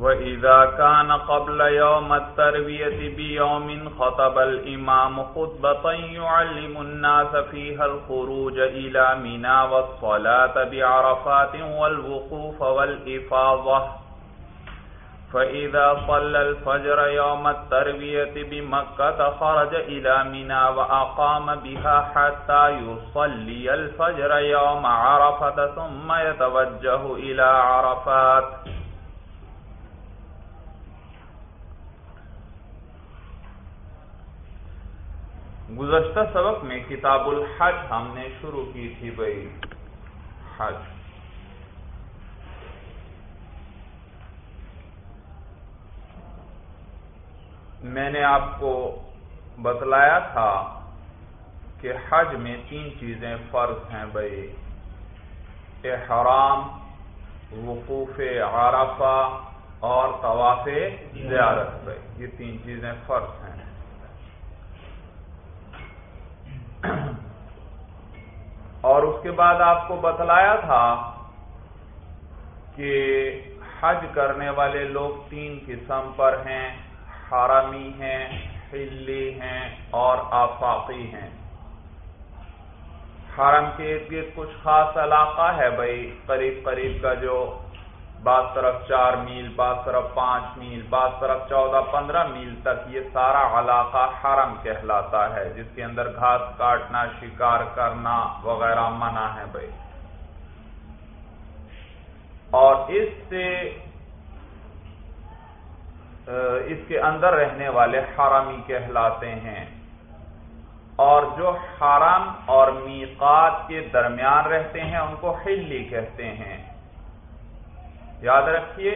وَإِذَا كَانَ قَبْلَ يَوْمَ التَّرْوِيَةِ بِيَوْمٍ خَطَبَ الْإِمَامُ خُطْبَةً يُعَلِّمُ النَّاسَ فِيهَا الْخُرُوجَ إِلَى مِنَى وَالصَّلَاةَ بِعَرَفَاتٍ وَالْوُقُوفَ وَالْإِفَاضَةَ فَإِذَا صَلَّى الْفَجْرَ يَوْمَ التَّرْوِيَةِ بِمَكَّةَ خَرَجَ إِلَى مِنَى وَأَقَامَ بِهَا حَتَّى يُصَلِّيَ الْفَجْرَ يَوْمَ عَرَفَةَ ثُمَّ يَتَوَجَّهُ إِلَى عَرَفَاتٍ گزشتہ سبق میں کتاب الحج ہم نے شروع کی تھی بھائی۔ حج۔ میں نے آپ کو بتلایا تھا کہ حج میں تین چیزیں فرض ہیں بھائی۔ احرام، وقوف عرفہ اور طواف زیارت۔ بھائی یہ تین چیزیں فرض ہیں۔ اور اس کے بعد آپ کو بتلایا تھا کہ حج کرنے والے لوگ تین قسم پر ہیں حرمی ہیں، حلی ہیں اور آفاقی ہیں۔ حرم کے ارد گرد کچھ خاص علاقہ ہے بھائی، قریب قریب کا جو بعض طرف چار میل بعض طرف پانچ میل بعض طرف چودہ، پندرہ میل تک یہ سارا علاقہ حرم کہلاتا ہے، جس کے اندر گھاس کاٹنا، شکار کرنا وغیرہ منع ہے بھائی۔ اور اس سے اس کے اندر رہنے والے حرمی کہلاتے ہیں۔ اور جو حرم اور میقات کے درمیان رہتے ہیں، ان کو حلی کہتے ہیں۔ یاد رکھیے،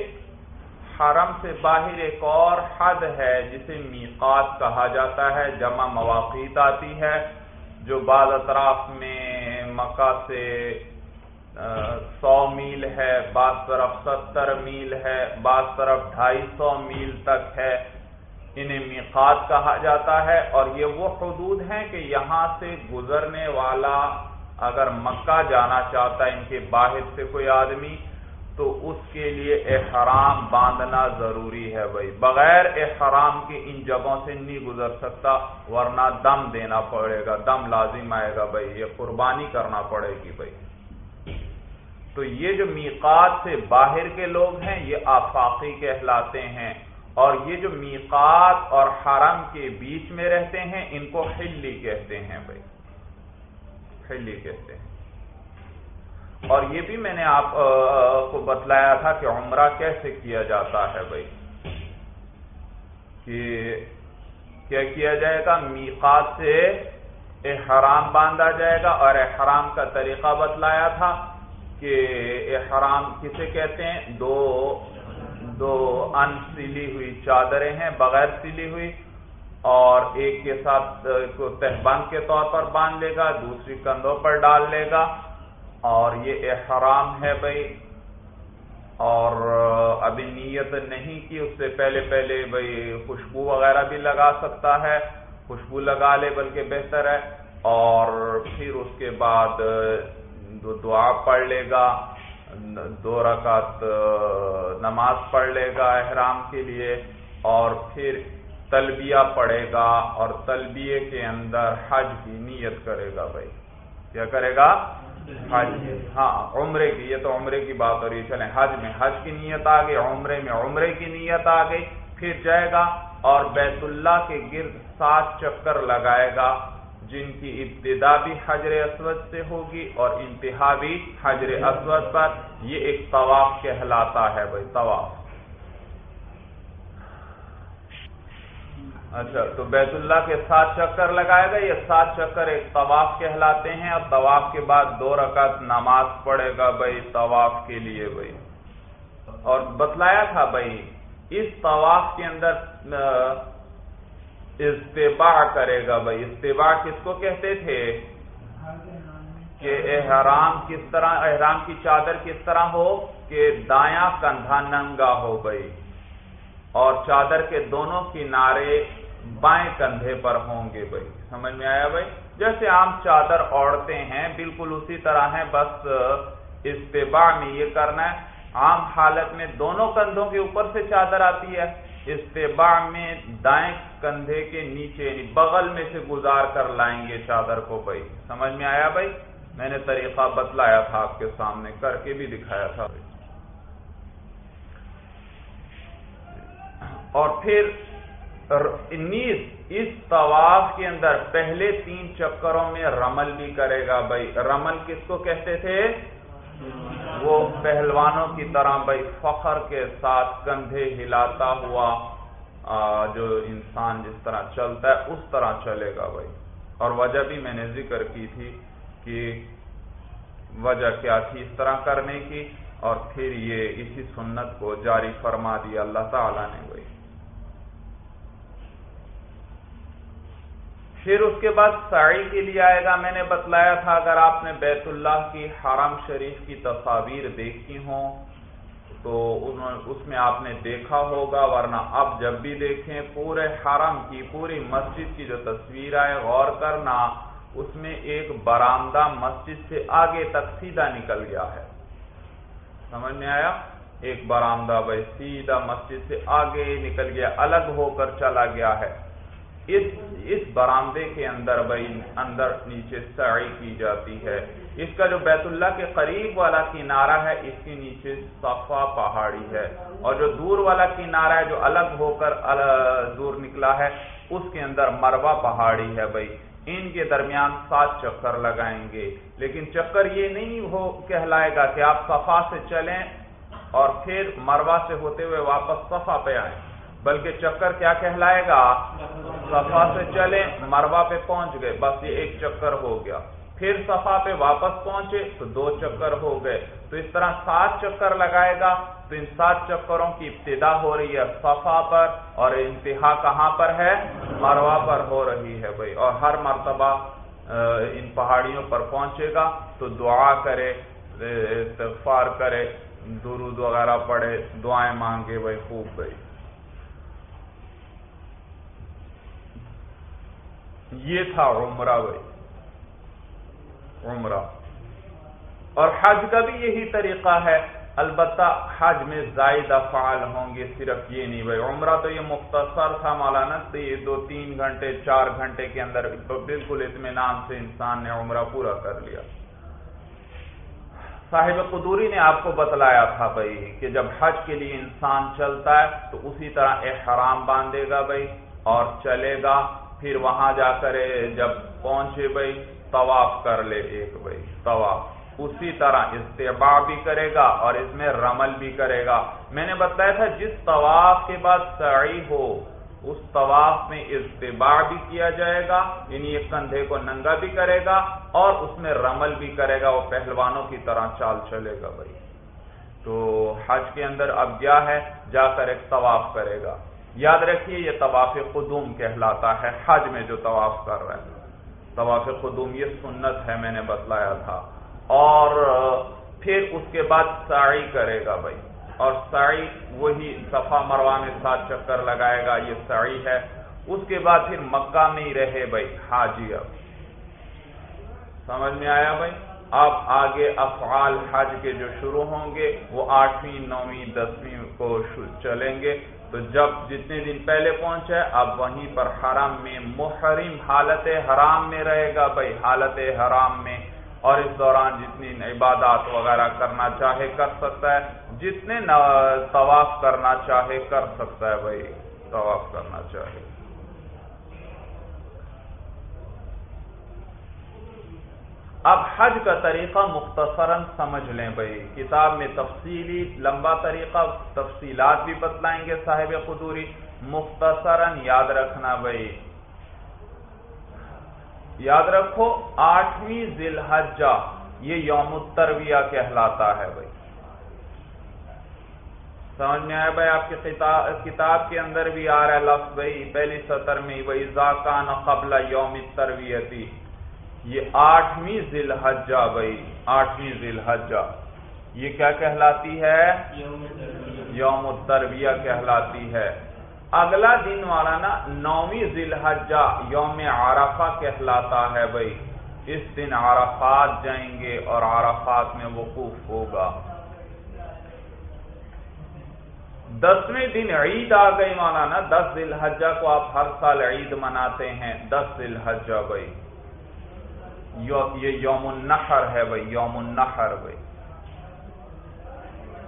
حرم سے باہر ایک اور حد ہے جسے میقات کہا جاتا ہے، جمع مواقع آتی ہے، جو بعض اطراف میں مکہ سے سو میل ہے، بعض طرف ستر میل ہے، بعض طرف ڈھائی سو میل تک ہے، انہیں میقات کہا جاتا ہے۔ اور یہ وہ حدود ہیں کہ یہاں سے گزرنے والا اگر مکہ جانا چاہتا ہے، ان کے باہر سے کوئی آدمی تو اس کے لیے احرام باندھنا ضروری ہے بھائی۔ بغیر احرام کے ان جگہوں سے نہیں گزر سکتا، ورنہ دم دینا پڑے گا، دم لازم آئے گا بھائی، یہ قربانی کرنا پڑے گی بھائی۔ تو یہ جو میقات سے باہر کے لوگ ہیں، یہ آفاقی کہلاتے ہیں۔ اور یہ جو میقات اور حرم کے بیچ میں رہتے ہیں، ان کو حلی کہتے ہیں بھائی۔ حلی کہتے ہیں۔ اور یہ بھی میں نے آپ کو بتلایا تھا کہ عمرہ کیسے کیا جاتا ہے بھائی؟ کہ کیا کیا جائے گا؟ میقات سے احرام باندھا جائے گا اور احرام کا طریقہ بتلایا تھا کہ احرام کسے کہتے ہیں؟ دو دو ان سلی ہوئی چادریں ہیں، بغیر سلی ہوئی، اور ایک کے ساتھ تہبند کے طور پر باندھ لے گا، دوسری کندھوں پر ڈال لے گا اور یہ احرام ہے بھائی۔ اور ابھی نیت نہیں کی، اس سے پہلے پہلے بھائی خوشبو وغیرہ بھی لگا سکتا ہے۔ خوشبو لگا لے بلکہ بہتر ہے۔ اور پھر اس کے بعد دعا پڑھ لے گا، دو رکعت نماز پڑھ لے گا احرام کے لیے۔ اور پھر تلبیہ پڑھے گا اور تلبیہ کے اندر حج کی نیت کرے گا بھائی۔ کیا کرے گا؟ حج. ہاں عمرے کی، یہ تو عمرے کی بات ہو رہی چلیں، حج میں، حج کی نیت آ گئی، عمرے میں عمرے کی نیت آ گئی، پھر جائے گا اور بیت اللہ کے گرد سات چکر لگائے گا، جن کی ابتدا بھی حجر اسود سے ہوگی اور انتہا بھی حجر اسود پر، یہ ایک طواف کہلاتا ہے بھائی، طواف. اچھا تو بیت اللہ کے سات چکر لگائے گا یہ سات چکر ایک طواف کہلاتے ہیں اور طواف کے بعد دو رکعت نماز پڑھے گا بھائی، طواف کے لیے بھائی۔ اور بتلایا تھا بھائی، اس طواف کے اندر استباع کرے گا بھائی۔ استباع کس کو کہتے تھے؟ کہ احرام کس طرح، احرام کی چادر کس طرح ہو، کہ دایاں کندھا ننگا ہو بھائی۔ اور چادر کے دونوں کنارے بائیں کندھے پر ہوں گے بھائی۔ سمجھ میں آیا بھائی؟ جیسے عام چادر اوڑھتے ہیں، بالکل اسی طرح ہے بس استباع میں یہ کرنا ہے۔ عام حالت میں دونوں کندھوں کے اوپر سے چادر آتی ہے۔ استباع میں دائیں کندھے کے نیچے یعنی بغل میں سے گزار کر لائیں گے چادر کو بھائی۔ سمجھ میں آیا بھائی؟ میں نے طریقہ بتلایا تھا آپ کے سامنے، کر کے بھی دکھایا تھا۔ اور پھر نیز اس طواف کے اندر پہلے تین چکروں میں رمل بھی کرے گا بھائی۔ رمل کس کو کہتے تھے؟ وہ پہلوانوں کی طرح بھائی، فخر کے ساتھ کندھے ہلاتا ہوا جو انسان جس طرح چلتا ہے، اس طرح چلے گا بھائی۔ اور وجہ بھی میں نے ذکر کی تھی کہ وجہ کیا تھی اس طرح کرنے کی، اور پھر یہ اسی سنت کو جاری فرما دیا اللہ تعالی نے بھائی۔ پھر اس کے بعد ساڑی کے لیے آئے گا۔ میں نے بتلایا تھا، اگر آپ نے بیت اللہ کی حرم شریف کی تصاویر دیکھی ہوں، تو اس میں آپ نے دیکھا ہوگا، ورنہ اب جب بھی دیکھیں، پورے حرم کی، پوری مسجد کی جو تصویر آئے، غور کرنا، اس میں ایک برامدہ مسجد سے آگے تک سیدھا نکل گیا ہے۔ سمجھ میں آیا؟ ایک برامدہ بھائی سیدھا مسجد سے آگے نکل گیا، الگ ہو کر چلا گیا ہے۔ اس اس برامدے کے اندر بھائی، اندر نیچے سعی کی جاتی ہے۔ اس کا جو بیت اللہ کے قریب والا کنارہ ہے، اس کے نیچے صفا پہاڑی ہے۔ اور جو دور والا کنارہ ہے، جو الگ ہو کر دور نکلا ہے، اس کے اندر مروا پہاڑی ہے بھائی۔ ان کے درمیان سات چکر لگائیں گے۔ لیکن چکر یہ نہیں ہو کہلائے گا کہ آپ صفا سے چلیں اور پھر مروا سے ہوتے ہوئے واپس صفا پہ آئیں۔ بلکہ چکر کیا کہلائے گا؟ صفا سے چلے مروا پہ پہنچ گئے، بس یہ ایک چکر ہو گیا۔ پھر صفا پہ واپس پہنچے تو دو چکر ہو گئے۔ تو اس طرح سات چکر لگائے گا، تو ان سات چکروں کی ابتدا ہو رہی ہے۔ صفا پر اور انتہا کہاں پر ہے؟ مروا پر ہو رہی ہے بھائی۔ اور ہر مرتبہ ان پہاڑیوں پر پہنچے گا تو دعا کرے استغفار کرے، درود وغیرہ پڑے دعائیں مانگے بھائی، خوب بھائی۔ یہ تھا عمرہ بھائی۔ عمرہ۔ اور حج کا بھی یہی طریقہ ہے۔ البتہ حج میں زائد افعال ہوں گے صرف یہ نہیں بھائی۔ عمرہ تو یہ مختصر تھا مولانا، تو یہ دو تین گھنٹے، چار گھنٹے کے اندر بالکل اطمینان سے انسان نے عمرہ پورا کر لیا۔ صاحب قدوری نے آپ کو بتلایا تھا بھائی کہ جب حج کے لیے انسان چلتا ہے تو اسی طرح احرام باندھے گا بھائی اور چلے گا۔ پھر وہاں جا کر جب پہنچے بھائی، طواف کر لے ایک بھائی، طواف۔ اسی طرح استباع بھی کرے گا اور اس میں رمل بھی کرے گا۔ میں نے بتایا تھا جس طواف کے بعد سعی ہو، اس طواف میں استباع بھی کیا جائے گا یعنی ایک کندھے کو ننگا بھی کرے گا اور اس میں رمل بھی کرے گا، وہ پہلوانوں کی طرح چال چلے گا بھائی۔ تو حج کے اندر اب کیا ہے؟ جا کر ایک طواف کرے گا۔ یاد رکھیے یہ طواف قدوم کہلاتا ہے، حج میں جو طواف کر رہے ہیں۔ طواف قدوم یہ سنت ہے، میں نے بتلایا تھا۔ اور پھر اس کے بعد ساڑی کرے گا بھائی۔ اور ساڑی وہی صفا مروا میں سات چکر لگائے گا، یہ ساڑی ہے۔ اس کے بعد پھر مکہ میں ہی رہے بھائی، حاجی اب۔ سمجھ میں آیا بھائی؟ اب آگے افعال حج کے جو شروع ہوں گے، وہ آٹھویں، نویں، دسویں کو چلیں گے۔ تو جب جتنے دن پہلے پہنچے، اب وہیں پر حرام میں محرم حالت حرام میں رہے گا بھائی، حالت حرام میں۔ اور اس دوران جتنی عبادات وغیرہ کرنا چاہے کر سکتا ہے، جتنے طواف کرنا چاہے کر سکتا ہے بھائی، طواف کرنا چاہے۔ اب حج کا طریقہ مختصراً سمجھ لیں بھائی۔ کتاب میں تفصیلی، لمبا طریقہ، تفصیلات بھی بتلائیں گے صاحب قدوری۔ مختصراً یاد رکھنا بھائی۔ یاد رکھو، آٹھویں ذی الحجہ یہ یوم الترویہ کہلاتا ہے بھائی۔ سمجھ میں آیا بھائی؟ آپ کی کتاب کے اندر بھی آ رہا ہے لفظ بھائی۔ پہلی سطر میں وہی زاکان قبل یوم ترویتی یہ آٹھویں ذی الحجہ بھائی، آٹھویں ذی الحجہ یہ کیا کہلاتی ہے؟ یوم الترویہ کہلاتی ہے۔ اگلا دن والا نا نویں ذی الحجہ یوم عرفہ کہلاتا ہے بھائی۔ اس دن عرفات جائیں گے اور عرفات میں وقوف ہوگا۔ دسویں دن عید آ گئی مولانا دس دل حجہ کو آپ ہر سال عید مناتے ہیں۔ دس دل حجہ بھائی۔ یہ یوم النحر ہے بھائی یوم النحر بھائی۔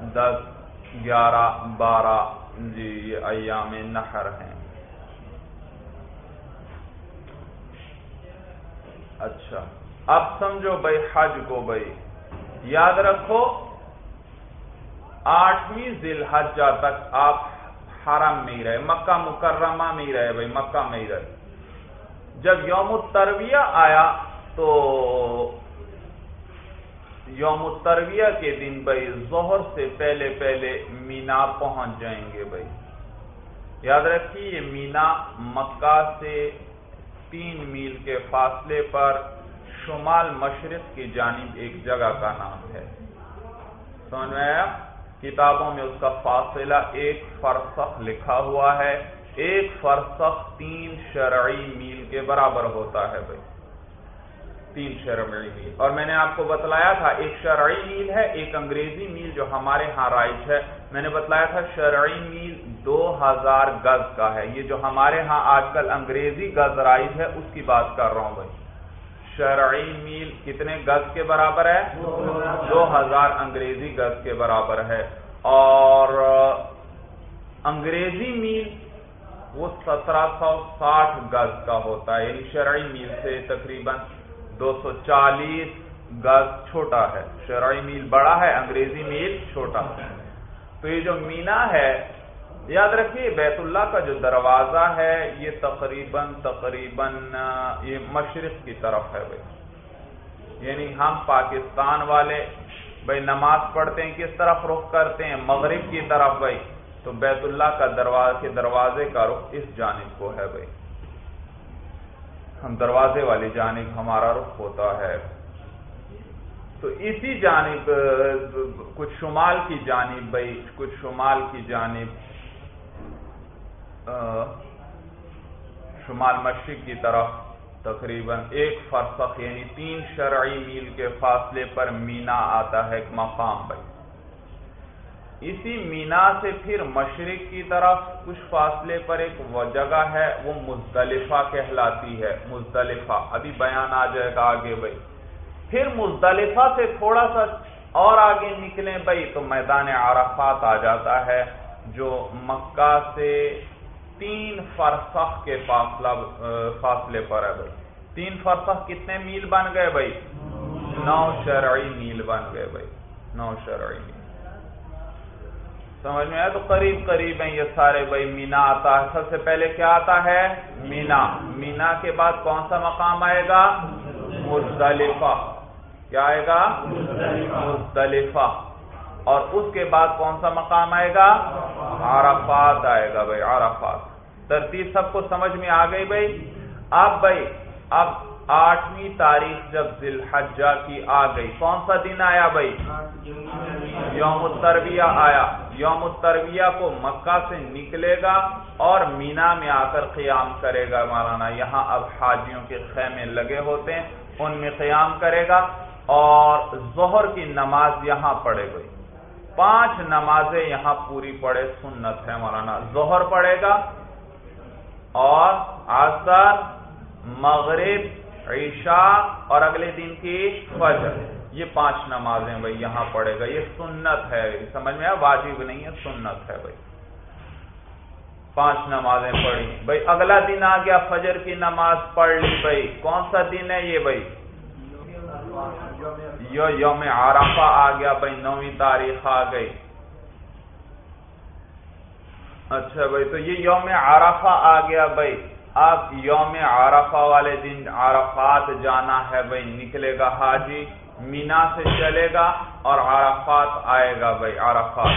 دس، گیارہ، بارہ جی یہ ایام نحر ہیں۔ اچھا۔ اب سمجھو بھائی، حج کو بھائی۔ یاد رکھو، آٹھویں ذی الحجہ تک آپ حرم میں ہی رہے۔ مکہ مکرمہ میں ہی رہے بھائی، مکہ میں ہی رہے۔ جب یوم الترویہ آیا تو یوم الترویہ کے دن بھائی ظہر سے پہلے پہلے مینا پہنچ جائیں گے بھائی۔ یاد رکھیے یہ مینا مکہ سے تین میل کے فاصلے پر شمال مشرق کی جانب ایک جگہ کا نام ہے۔ سمجھ میں آیا کتابوں میں اس کا فاصلہ ایک فرسخ لکھا ہوا ہے۔ ایک فرسخ تین شرعی میل کے برابر ہوتا ہے بھائی۔ تین شرعی میل اور میں نے آپ کو بتلایا تھا، ایک شرعی میل ہے، ایک انگریزی میل جو ہمارے ہاں رائج ہے۔ میں نے بتلایا تھا، شرعی میل دو ہزار گز کا ہے۔ یہ جو ہمارے ہاں آج کل انگریزی گز رائج ہے، اس کی بات کر رہا ہوں بھائی۔ شرعی میل کتنے گز کے برابر ہے؟ دو ہزار انگریزی گز کے برابر ہے۔ اور انگریزی میل وہ سترہ سو ساٹھ گز کا ہوتا ہے یعنی شرعی میل سے تقریباً دو سو چالیس گز چھوٹا ہے۔ شرعی میل بڑا ہے، انگریزی میل چھوٹا ہے۔ تو یہ جو مینا ہے، یاد رکھیے، بیت اللہ کا جو دروازہ ہے، یہ تقریباً تقریباً، یہ مشرق کی طرف ہے بھائی۔ یعنی ہم پاکستان والے بھائی نماز پڑھتے ہیں، کس طرف رخ کرتے ہیں؟ مغرب کی طرف بھائی۔ تو بیت اللہ کا دروازے دروازے کا رخ اس جانب کو ہے بھائی۔ ہم دروازے والی جانب ہمارا رخ ہوتا ہے۔ تو اسی جانب، کچھ شمال کی جانب، بھائی، کچھ شمال کی جانب شمال مشرق کی طرف تقریباً ایک فرسخ یعنی تین شرعی میل کے فاصلے پر مینا آتا ہے، ایک مقام، بھائی۔ اسی مینا سے پھر مشرق کی طرف کچھ فاصلے پر ایک وہ جگہ ہے، وہ مزدلفہ کہلاتی ہے، مزدلفہ۔ ابھی بیان آ جائے گا آگے بھائی۔ پھر مزدلفہ سے تھوڑا سا اور آگے نکلیں بھائی، تو میدان عرفات آ جاتا ہے، جو مکہ سے تین فرسخ کے فاصلہ، فاصلے پر ہے بھائی۔ تین فرسخ کتنے میل بن گئے بھائی؟ نو شرعی میل بن گئے بھائی۔ نو شرعی میل۔ سمجھ میں آیا؟ تو قریب قریب ہیں یہ سارے بھائی، مینا آتا ہے۔ سب سے پہلے کیا آتا ہے؟ مینا۔ مینا کے بعد کون سا مقام آئے گا؟ مزدلفہ۔ کیا آئے گا؟ مزدلفہ۔ اور اس کے بعد کون سا مقام آئے گا؟ عرفات آئے گا بھائی، عرفات۔ ترتیب سب کو سمجھ میں آ گئی بھائی؟ اب بھائی، اب آٹھویں تاریخ جب ذی الحجہ کی آ گئی۔ کون سا دن آیا بھائی؟ یوم الترویہ آیا۔ یوم الترویہ کو مکہ سے نکلے گا اور مینا میں آ کر قیام کرے گا مولانا۔ یہاں اب حاجیوں کے خیمے لگے ہوتے ہیں، ان میں قیام کرے گا اور ظہر کی نماز یہاں پڑے گئی پانچ نمازیں یہاں پوری پڑے سنت ہے مولانا۔ ظہر پڑے گا اور آسر مغرب عشاء اور اگلے دن کی فجر۔ یہ پانچ نمازیں بھائی یہاں پڑے گا یہ سنت ہے۔ سمجھ میں واجب نہیں ہے، سنت ہے بھائی۔ پانچ نمازیں پڑھی۔ بھائی اگلا دن آ گیا فجر کی نماز پڑھ لی بھائی۔ کون سا دن ہے یہ بھائی؟ یو یوم عرفہ آ گیا بھائی، نویں تاریخ آ گئی۔ اچھا بھائی، تو یہ یوم عرفہ آ گیا بھائی۔ اب یوم عرفہ والے دن عرفات جانا ہے بھائی نکلے گا حاجی، مینا سے چلے گا اور عرفات آئے گا بھائی عرفات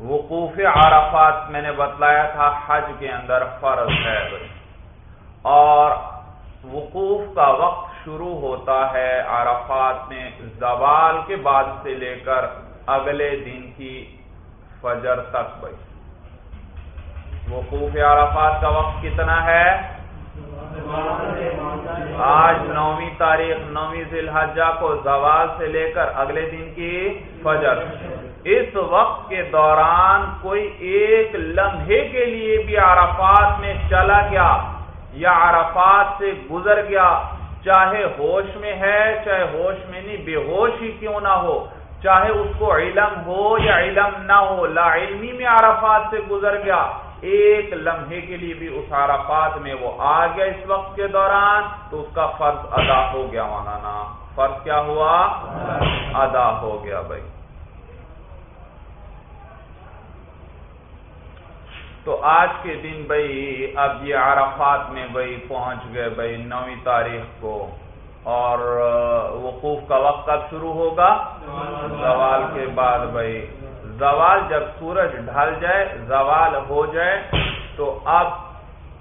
وقوف عرفات میں نے بتلایا تھا، حج کے اندر فرض ہے بھائی اور وقوف کا وقت شروع ہوتا ہے عرفات میں زوال کے بعد سے لے کر اگلے دن کی فجر تک بھائی وقوف عرفات کا وقت کتنا ہے؟ آج نویں تاریخ، نویں ذی الحجہ کو زوال سے لے کر اگلے دن کی فجر۔ اس وقت کے دوران کوئی ایک لمحے کے لیے بھی عرفات میں چلا گیا یا عرفات سے گزر گیا، چاہے ہوش میں ہے، چاہے ہوش میں نہیں، بے ہوش ہی کیوں نہ ہو؟ چاہے اس کو علم ہو یا علم نہ ہو، لا علمی میں عرفات سے گزر گیا۔ ایک لمحے کے لیے بھی اس عرفات میں وہ آ گیا اس وقت کے دوران تو اس کا فرض ادا ہو گیا مولانا۔ فرض کیا ہوا؟ ادا ہو گیا بھائی۔ تو آج کے دن بھائی اب یہ عرفات میں بھائی پہنچ گئے بھائی نویں تاریخ کو۔ اور وقوف کا وقت کب شروع ہوگا۔ زوال کے بعد بھائی زوال جب سورج ڈھل جائے، زوال ہو جائے، تو اب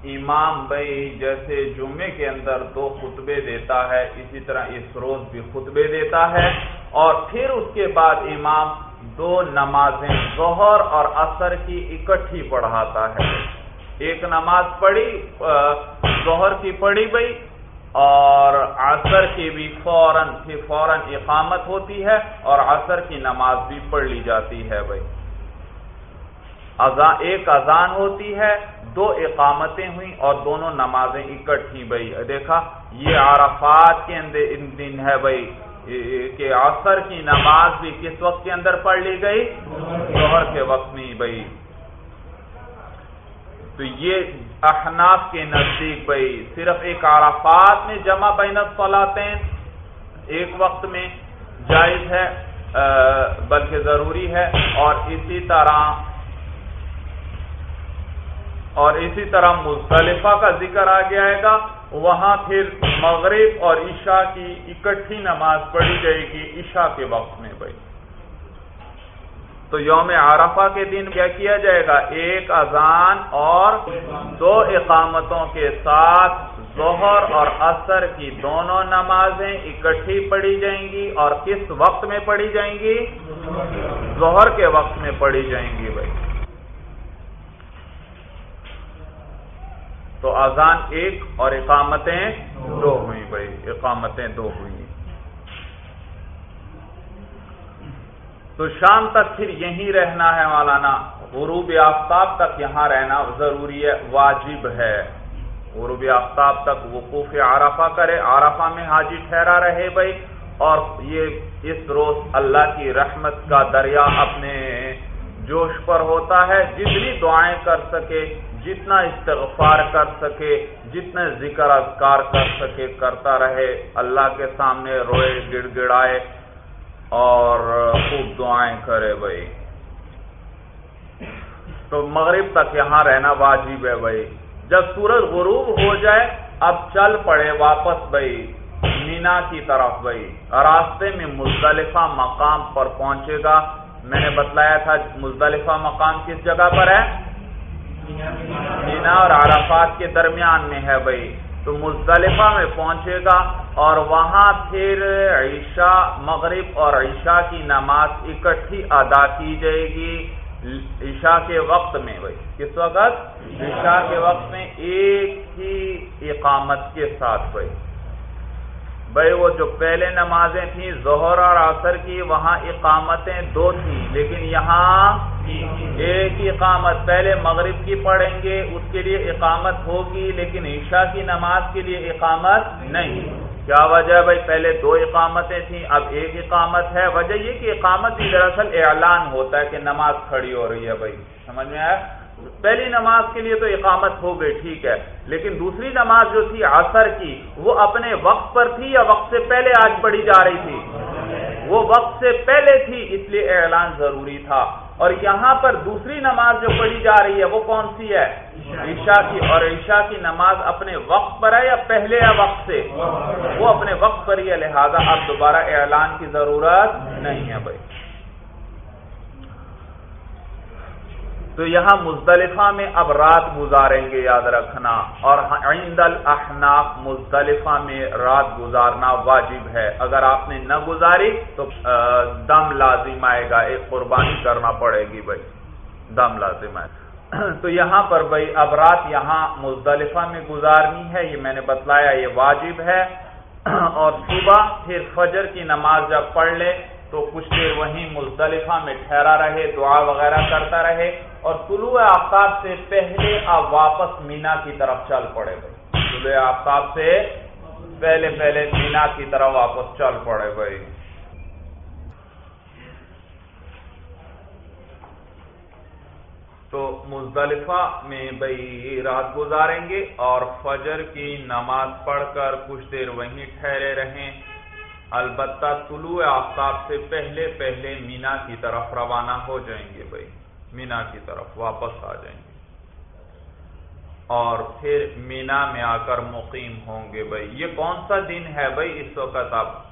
امام بھائی جیسے جمعے کے اندر دو خطبے دیتا ہے، اسی طرح اس روز بھی خطبے دیتا ہے۔ اور پھر اس کے بعد امام دو نمازیں ظہر اور عصر کی اکٹھی پڑھاتا ہے۔ ایک نماز پڑھی ظہر کی پڑھی بھائی اور عصر کی بھی فوراً فوراً اقامت ہوتی ہے اور عصر کی نماز بھی پڑھ لی جاتی ہے بھائی۔ ایک اذان ہوتی ہے، دو اقامتیں ہوئیں اور دونوں نمازیں اکٹھی بھائی۔ دیکھا، یہ عرفات کے اندر دن ہے بھائی، کہ عصر کی نماز بھی کس وقت کے اندر پڑھ لی گئی؟ ظہر کے وقت میں بھائی۔ تو یہ احناف کے نزدیک بھائی، صرف ایک عرفات میں جمع بین الصلاتین ایک وقت میں جائز ہے بلکہ ضروری ہے، اور اسی طرح، اور اسی طرح مصطلفہ کا ذکر آ گیا گا۔ وہاں پھر مغرب اور عشاء کی اکٹھی نماز پڑھی جائے گی، عشاء کے وقت میں بھائی۔ تو یوم عرفہ کے دن کیا کیا جائے گا؟ ایک اذان اور دو اقامتوں کے ساتھ ظہر اور عصر کی دونوں نمازیں اکٹھی پڑھی جائیں گی اور کس وقت میں پڑھی جائیں گی؟ ظہر کے وقت میں پڑھی جائیں گی بھائی۔ تو اذان ایک اور اقامتیں دو ہوئی بھائی۔ اقامتیں دو ہوئی تو شام تک پھر یہیں رہنا ہے مولانا۔ غروب آفتاب تک یہاں رہنا ضروری ہے، واجب ہے۔ غروب آفتاب تک وقوف عرفہ کرے، عرفہ میں حاجی ٹھہرا رہے بھائی۔ اور یہ اس روز اللہ کی رحمت کا دریا اپنے جوش پر ہوتا ہے۔ جتنی دعائیں کر سکے، جتنا استغفار کر سکے جتنے ذکر اذکار کر سکے، کرتا رہے۔ اللہ کے سامنے روئے، گڑ گڑائے۔ اور خوب دعائیں کرے بھائی۔ تو مغرب تک یہاں رہنا واجب ہے بھائی۔ جب سورج غروب ہو جائے، اب چل پڑے واپس بھائی۔ مینا کی طرف بھائی۔ راستے میں مزدلفہ مقام پر پہنچے گا۔ میں نے بتلایا تھا مزدلفہ مقام کس جگہ پر ہے؟ مینا اور عرفات کے درمیان میں ہے بھائی۔ تو مزدلفہ میں پہنچے گا اور وہاں پھر عشاء، مغرب اور عشاء کی نماز اکٹھی ادا کی جائے گی۔ عشاء کے وقت میں بھائی، کس وقت؟ عشاء کے وقت میں ایک ہی اقامت کے ساتھ بھائی۔ بھائی وہ جو پہلے نمازیں تھیں، ظہر اور عصر کی، وہاں اقامتیں دو تھیں۔ لیکن یہاں ایک ہی اقامت، پہلے مغرب کی پڑھیں گے، اس کے لیے اقامت ہوگی، لیکن عشاء کی نماز کے لیے اقامت نہیں۔ کیا وجہ بھائی؟ پہلے دو اقامتیں تھیں، اب ایک اقامت ہے۔ وجہ یہ کہ اقامت ہی دراصل اعلان ہوتا ہے کہ نماز کھڑی ہو رہی ہے بھائی۔ سمجھ میں آیا؟ پہلی نماز کے لیے تو اقامت ہو گئی، ٹھیک ہے۔ لیکن دوسری نماز جو تھی عصر کی، وہ اپنے وقت پر تھی یا وقت سے پہلے آج پڑھی جا رہی تھی؟ وہ وقت سے پہلے تھی، اس لیے اعلان ضروری تھا۔ اور یہاں پر دوسری نماز جو پڑھی جا رہی ہے، وہ کون سی ہے؟ عشاء کی۔ اور عشاء کی نماز اپنے وقت پر ہے یا پہلے یا وقت سے؟ وہ اپنے وقت پر ہی ہے، لہذا اب دوبارہ اعلان کی ضرورت نہیں ہے بھائی۔ تو یہاں مزدلفہ میں اب رات گزاریں گے یاد رکھنا اور عند الاحناف مزدلفہ میں رات گزارنا واجب ہے۔ اگر آپ نے نہ گزاری تو دم لازم آئے گا، ایک قربانی کرنا پڑے گی بھائی۔ دم لازم آئے تو یہاں پر بھائی، اب رات یہاں مزدلفہ میں گزارنی ہے، یہ میں نے بتلایا یہ واجب ہے۔ اور صبح پھر فجر کی نماز جب پڑھ لے تو کچھ دیر وہیں مزدلفہ میں ٹھہرا رہے، دعا وغیرہ کرتا رہے اور طلوع آفتاب سے پہلے اب واپس مینا کی طرف چل پڑے بھائی طلوع آفتاب سے پہلے پہلے مینا کی طرف واپس چل پڑے بھائی تو مزدلفہ میں بھائی رات گزاریں گے اور فجر کی نماز پڑھ کر کچھ دیر وہیں ٹھہرے رہیں۔ البتہ طلوع آفتاب سے پہلے پہلے مینا کی طرف روانہ ہو جائیں گے بھائی۔ مینا کی طرف واپس آ جائیں گے۔ اور پھر مینا میں آ کر مقیم ہوں گے بھائی۔ یہ کون سا دن ہے بھائی اس وقت آپ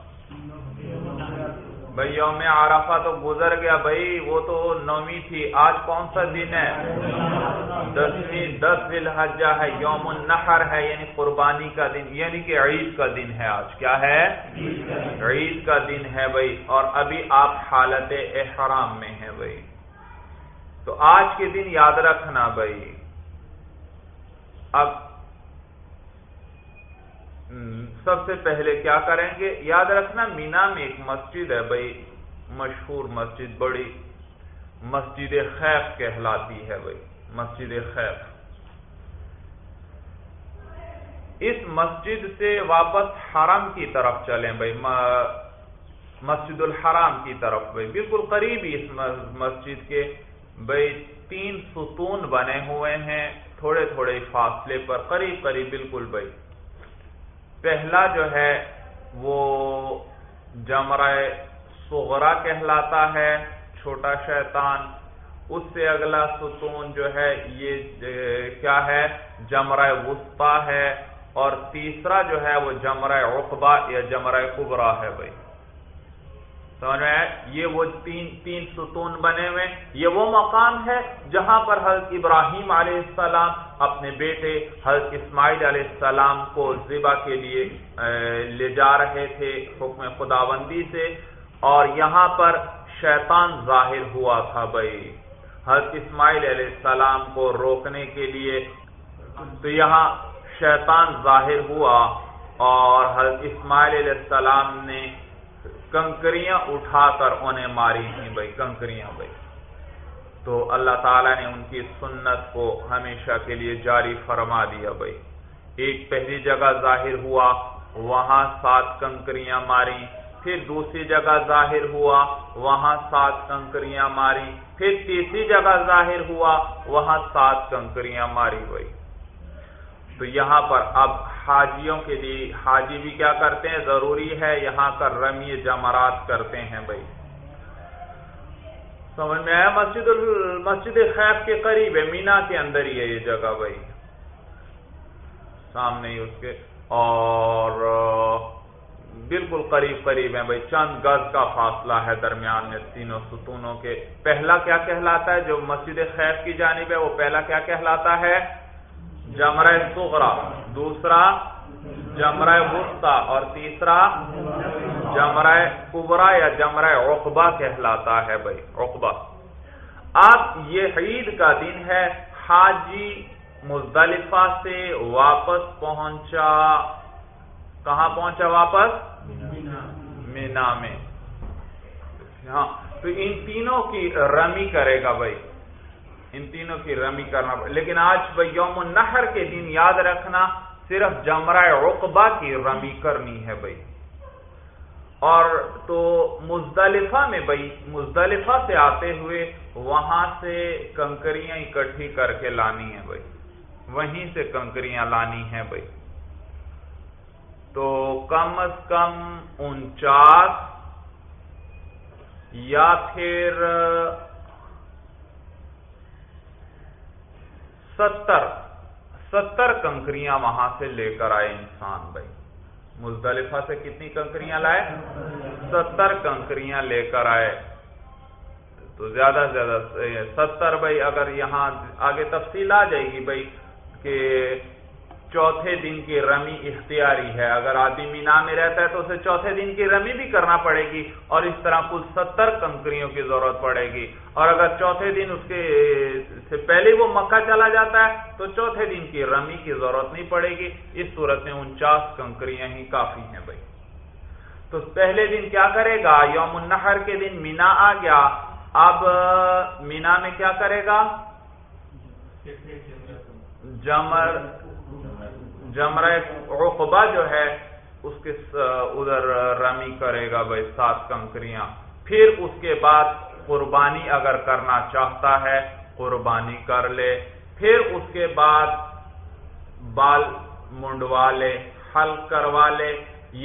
بھائی یوم عرفہ تو گزر گیا بھائی، وہ تو نویں تھی۔ آج کون سا دن ہے؟ دسویں دس الحجہ ہے، یوم النحر ہے یعنی قربانی کا دن یعنی کہ عید کا دن ہے آج۔ کیا ہے؟ عید کا دن ہے بھائی۔ اور ابھی آپ حالت احرام میں ہیں بھائی۔ تو آج کے دن یاد رکھنا بھائی۔ اب سب سے پہلے کیا کریں گے؟ یاد رکھنا مینا میں ایک مسجد ہے بھائی، مشہور مسجد، بڑی مسجد خیف کہلاتی ہے بھائی، مسجد خیف۔ اس مسجد سے واپس حرم کی طرف چلیں بھائی مسجد الحرام کی طرف بھائی۔ بالکل قریب اس مسجد کے بھائی تین ستون بنے ہوئے ہیں تھوڑے تھوڑے فاصلے پر قریب قریب بالکل بھائی۔ پہلا جو ہے وہ جمرہ سغرا کہلاتا ہے، چھوٹا شیطان۔ اس سے اگلا ستون جو ہے یہ کیا ہے؟ جمرہ وسطی ہے۔ اور تیسرا جو ہے وہ جمرہ عقبہ یا جمرہ قبرا ہے بھائی۔ سمجھ میں یہ وہ تین تین ستون بنے ہوئے یہ وہ مقام ہے جہاں پر حضرت ابراہیم علیہ السلام اپنے بیٹے، حضرت اسماعیل علیہ السلام کو ذبح کے لیے لے جا رہے تھے حکم خداوندی سے۔ اور یہاں پر شیطان ظاہر ہوا تھا بھائی۔ حضرت اسماعیل علیہ السلام کو روکنے کے لیے۔ تو یہاں شیطان ظاہر ہوا اور حضرت اسماعیل علیہ السلام نے کنکریاں اٹھا کر انہیں ماری تھیں بھائی، کنکریاں بھائی۔ تو اللہ تعالیٰ نے ان کی سنت کو ہمیشہ کے لیے جاری فرما دیا بھائی۔ ایک پہلی جگہ ظاہر ہوا، وہاں سات کنکریاں ماری۔ پھر دوسری جگہ ظاہر ہوا، وہاں سات کنکریاں ماری۔ پھر تیسری جگہ ظاہر ہوا، وہاں سات کنکریاں ماری بھائی۔ تو یہاں پر اب حاجیوں کے لیے حاجی بھی کیا کرتے ہیں؟ ضروری ہے یہاں کر رمی جمرات کرتے ہیں بھائی۔ سمجھ میں آیا؟ مسجد مسجد خیف کے قریب ہے، مینا کے اندر ہی ہے یہ جگہ بھائی۔ سامنے ہی اس کے۔ اور، بالکل قریب قریب ہے بھائی۔ چند گز کا فاصلہ ہے درمیان میں تینوں ستونوں کے۔ پہلا کیا کہلاتا ہے؟ جو مسجد خیف کی جانب ہے، وہ پہلا کیا کہلاتا ہے؟ جمرہ سغرا دوسرا جمرہ وسطی اور تیسرا جمرہ کبرا یا جمرہ عقبہ کہلاتا ہے بھائی، عقبہ۔ اب یہ عید کا دن ہے، حاجی مزدلفہ سے واپس پہنچا۔ کہاں پہنچا واپس؟ مینا میں۔ ہاں تو ان تینوں کی رمی کرے گا بھائی۔ ان تینوں کی رمی کرنا۔ لیکن آج یوم النحر کے دن یاد رکھنا، صرف جمرہ عقبہ کی رمی کرنی ہے بھائی اور تو مزدلفہ میں بھائی مزدلفہ سے آتے ہوئے وہاں سے کنکریاں اکٹھی کر کے لانی ہے بھائی وہیں سے کنکریاں لانی ہے بھائی تو کم از کم انچاس یا پھر ستر ستر کنکریاں وہاں سے لے کر آئے انسان بھائی۔ مزدلفہ سے کتنی کنکریاں لائے؟ ستر کنکریاں لے کر آئے۔ تو زیادہ سے زیادہ، ستر بھائی، اگر یہاں آگے تفصیل آ جائے گی بھائی کہ چوتھے دن کی رمی اختیاری ہے۔ اگر آدمی مینا میں رہتا ہے تو اسے چوتھے دن کی رمی بھی کرنا پڑے گی اور اس طرح کل ستر کنکریوں کی ضرورت پڑے گی۔ اور اگر چوتھے دن اس کے سے پہلے وہ مکہ چلا جاتا ہے تو چوتھے دن کی رمی کی ضرورت نہیں پڑے گی۔ اس صورت میں انچاس کنکریاں ہی کافی ہیں بھائی۔ تو پہلے دن کیا کرے گا؟ یوم النحر کے دن مینا آ گیا۔ اب مینا میں کیا کرے گا؟ جمر جمر عقبہ جو ہے، اس کے ادھر رمی کرے گا بھائی، سات کنکریاں۔ پھر اس کے بعد قربانی اگر کرنا چاہتا ہے، قربانی کر لے۔ پھر اس کے بعد بال منڈوا لے، حل کروا لے،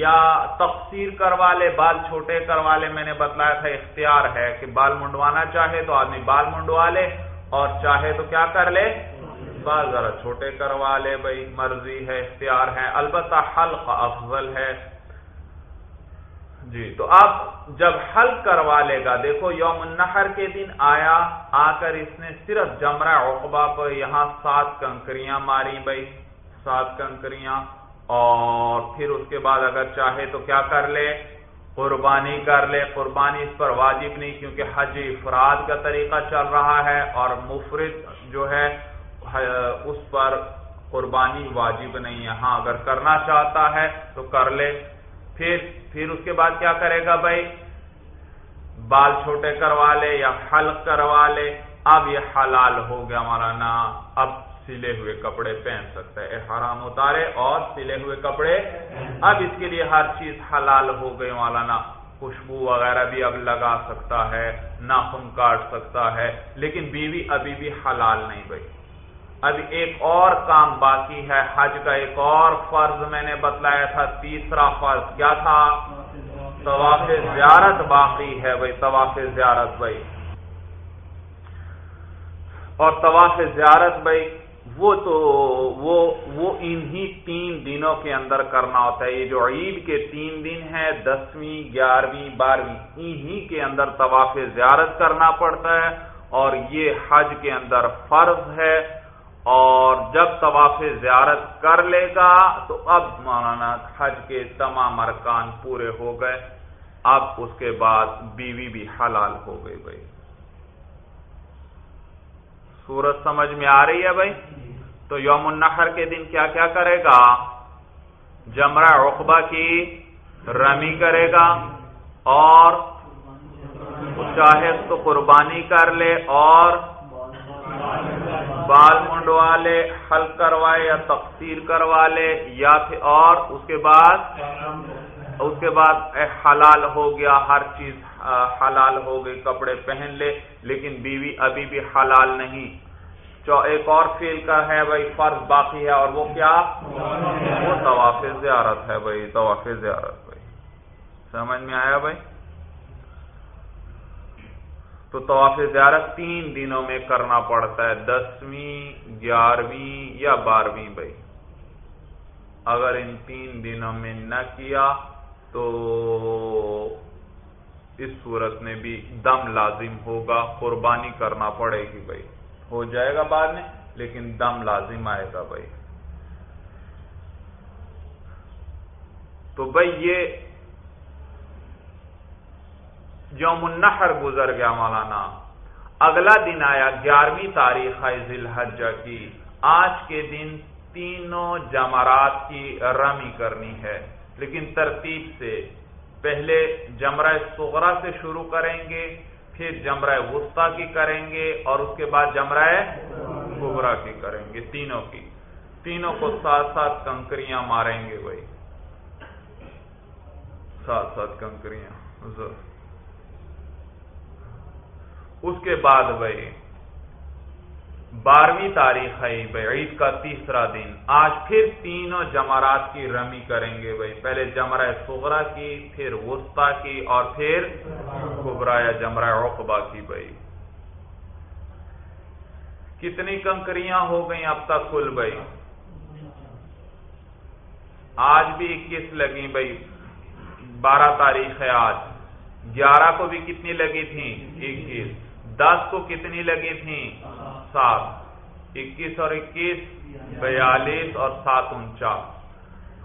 یا تفسیر کروا لے، بال چھوٹے کروا لے۔ میں نے بتلایا تھا، اختیار ہے کہ بال منڈوانا چاہے تو آدمی بال منڈوا لے، اور چاہے تو کیا کر لے؟ بال ذرا چھوٹے کروا لے بھائی، مرضی ہے، اختیار ہے۔ البتہ حلق افضل ہے۔ جی تو اب جب حل کروا لے گا، دیکھو یوم النحر کے دن آیا، آ کر اس نے صرف جمرہ عقبہ پر یہاں سات کنکریاں ماری بھائی، سات کنکریاں۔ اور پھر اس کے بعد اگر چاہے تو کیا کر لے؟ قربانی کر لے۔ قربانی اس پر واجب نہیں، کیونکہ حج افراد کا طریقہ چل رہا ہے اور مفرد جو ہے اس پر قربانی واجب نہیں ہے۔ ہاں اگر کرنا چاہتا ہے تو کر لے۔ پھر پھر اس کے بعد کیا کرے گا بھائی؟ بال چھوٹے کروا لے یا حلق کروا لے۔ اب یہ حلال ہو گیا ہمارا نا اب سلے ہوئے کپڑے پہن سکتا ہے۔ حرام اتارے اور سلے ہوئے کپڑے۔ اب اس کے لیے ہر چیز حلال ہو گئی مولانا خوشبو وغیرہ بھی اب لگا سکتا ہے، ناخن کاٹ سکتا ہے، لیکن بیوی ابھی بھی حلال نہیں بھائی۔ اب ایک اور کام باقی ہے، حج کا ایک اور فرض میں نے بتلایا تھا، تیسرا فرض کیا تھا؟ طواف زیارت باقی ہے بھائی، طواف زیارت بھائی۔ اور طواف زیارت بھائی، وہ تو، وہ وہ انہی تین دنوں کے اندر کرنا ہوتا ہے۔ یہ جو عید کے تین دن ہے دسویں، گیارہویں، بارہویں، انہی کے اندر طواف زیارت کرنا پڑتا ہے۔ اور یہ حج کے اندر فرض ہے۔ اور جب طواف زیارت کر لے گا تو اب مولانا حج کے تمام ارکان پورے ہو گئے۔ اب اس کے بعد بیوی بھی حلال ہو گئی بھائی۔ سورج سمجھ میں آ رہی ہے بھائی؟ تو یوم النحر کے دن کیا کیا کرے گا؟ جمرہ عقبہ کی رمی کرے گا اور چاہے تو قربانی کر لے اور بال منڈوا لے حل کروائے یا تفسیر کروا لے یا پھر اور اس کے بعد اس کے بعد حلال ہو گیا، ہر چیز حلال ہو گئی، کپڑے پہن لے، لیکن بیوی ابھی بھی حلال نہیں۔ ایک اور فیل کا ہے بھائی، فرض باقی ہے اور وہ کیا؟ وہ طواف زیارت ہے بھائی، طواف زیارت بھائی۔ سمجھ میں آیا بھائی؟ تو طواف زیارت تین دنوں میں کرنا پڑتا ہے، دسویں، گیارہویں یا بارہویں بھائی۔ اگر ان تین دنوں میں نہ کیا تو اس صورت میں بھی دم لازم ہوگا، قربانی کرنا پڑے گی بھائی۔ ہو جائے گا بعد میں، لیکن دم لازم آئے گا بھائی۔ تو بھائی یہ یوم النحر گزر گیا مولانا۔ اگلا دن آیا، گیارہویں تاریخ ہے ذی الحجہ کی۔ آج کے دن تینوں جمرات کی رمی کرنی ہے۔ لیکن ترتیب سے پہلے جمرہ سغرا سے شروع کریں گے، پھر جمرہ وسطی کی کریں گے اور اس کے بعد جمرہ کبرا کی کریں گے، تینوں کی۔ تینوں کو ساتھ ساتھ کنکریاں ماریں گے بھائی۔ ساتھ ساتھ کنکریاں۔ اس کے بعد بھائی بارہویں تاریخ ہے بھائی عید کا تیسرا دن۔ آج پھر تینوں جمرات کی رمی کریں گے بھائی پہلے جمرہ سغرا کی، پھر وسطی کی اور پھر کبرا یا جمرہ عقبہ کی بھائی کتنی کنکریاں ہو گئیں اب تک کل بھائی آج بھی اکیس لگی بھائی بارہ تاریخ ہے آج۔ گیارہ کو بھی کتنی لگی تھی اکیس۔ دس کو کتنی لگی تھی؟ سات۔ اکیس اور اکیس، بیالیس اور سات انچاس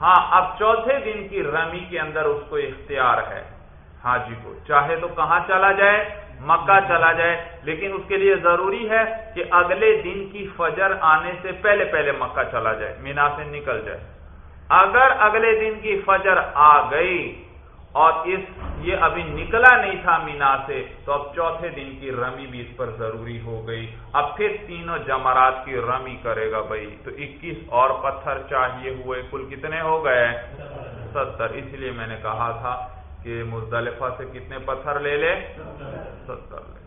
ہاں اب چوتھے دن کی رمی کے اندر اس کو اختیار ہے۔ ہاں حاجی کو چاہے تو کہاں چلا جائے؟ مکہ چلا جائے۔ لیکن اس کے لیے ضروری ہے کہ اگلے دن کی فجر آنے سے پہلے پہلے مکہ چلا جائے، مینا سے نکل جائے۔ اگر اگلے دن کی فجر آ گئی اور اس یہ ابھی نکلا نہیں تھا مینا سے، تو اب چوتھے دن کی رمی بھی اس پر ضروری ہو گئی۔ اب پھر تینوں جمرات کی رمی کرے گا بھائی۔ تو اکیس اور پتھر چاہیے ہوئے۔ کل کتنے ہو گئے؟ ستر۔ اس لیے میں نے کہا تھا کہ مزدلفہ سے کتنے پتھر لے لے؟ ستر لے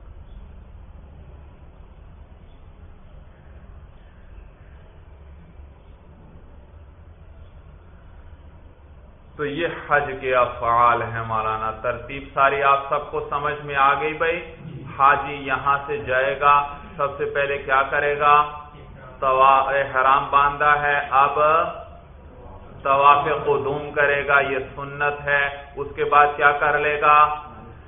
تو یہ حج کے افعال ہیں مولانا، ترتیب ساری آپ سب کو سمجھ میں آ گئی بھائی۔ حاجی یہاں سے جائے گا، سب سے پہلے کیا کرے گا؟ حرام باندھا ہے۔ اب طواف قدوم کرے گا، یہ سنت ہے۔ اس کے بعد کیا کر لے گا؟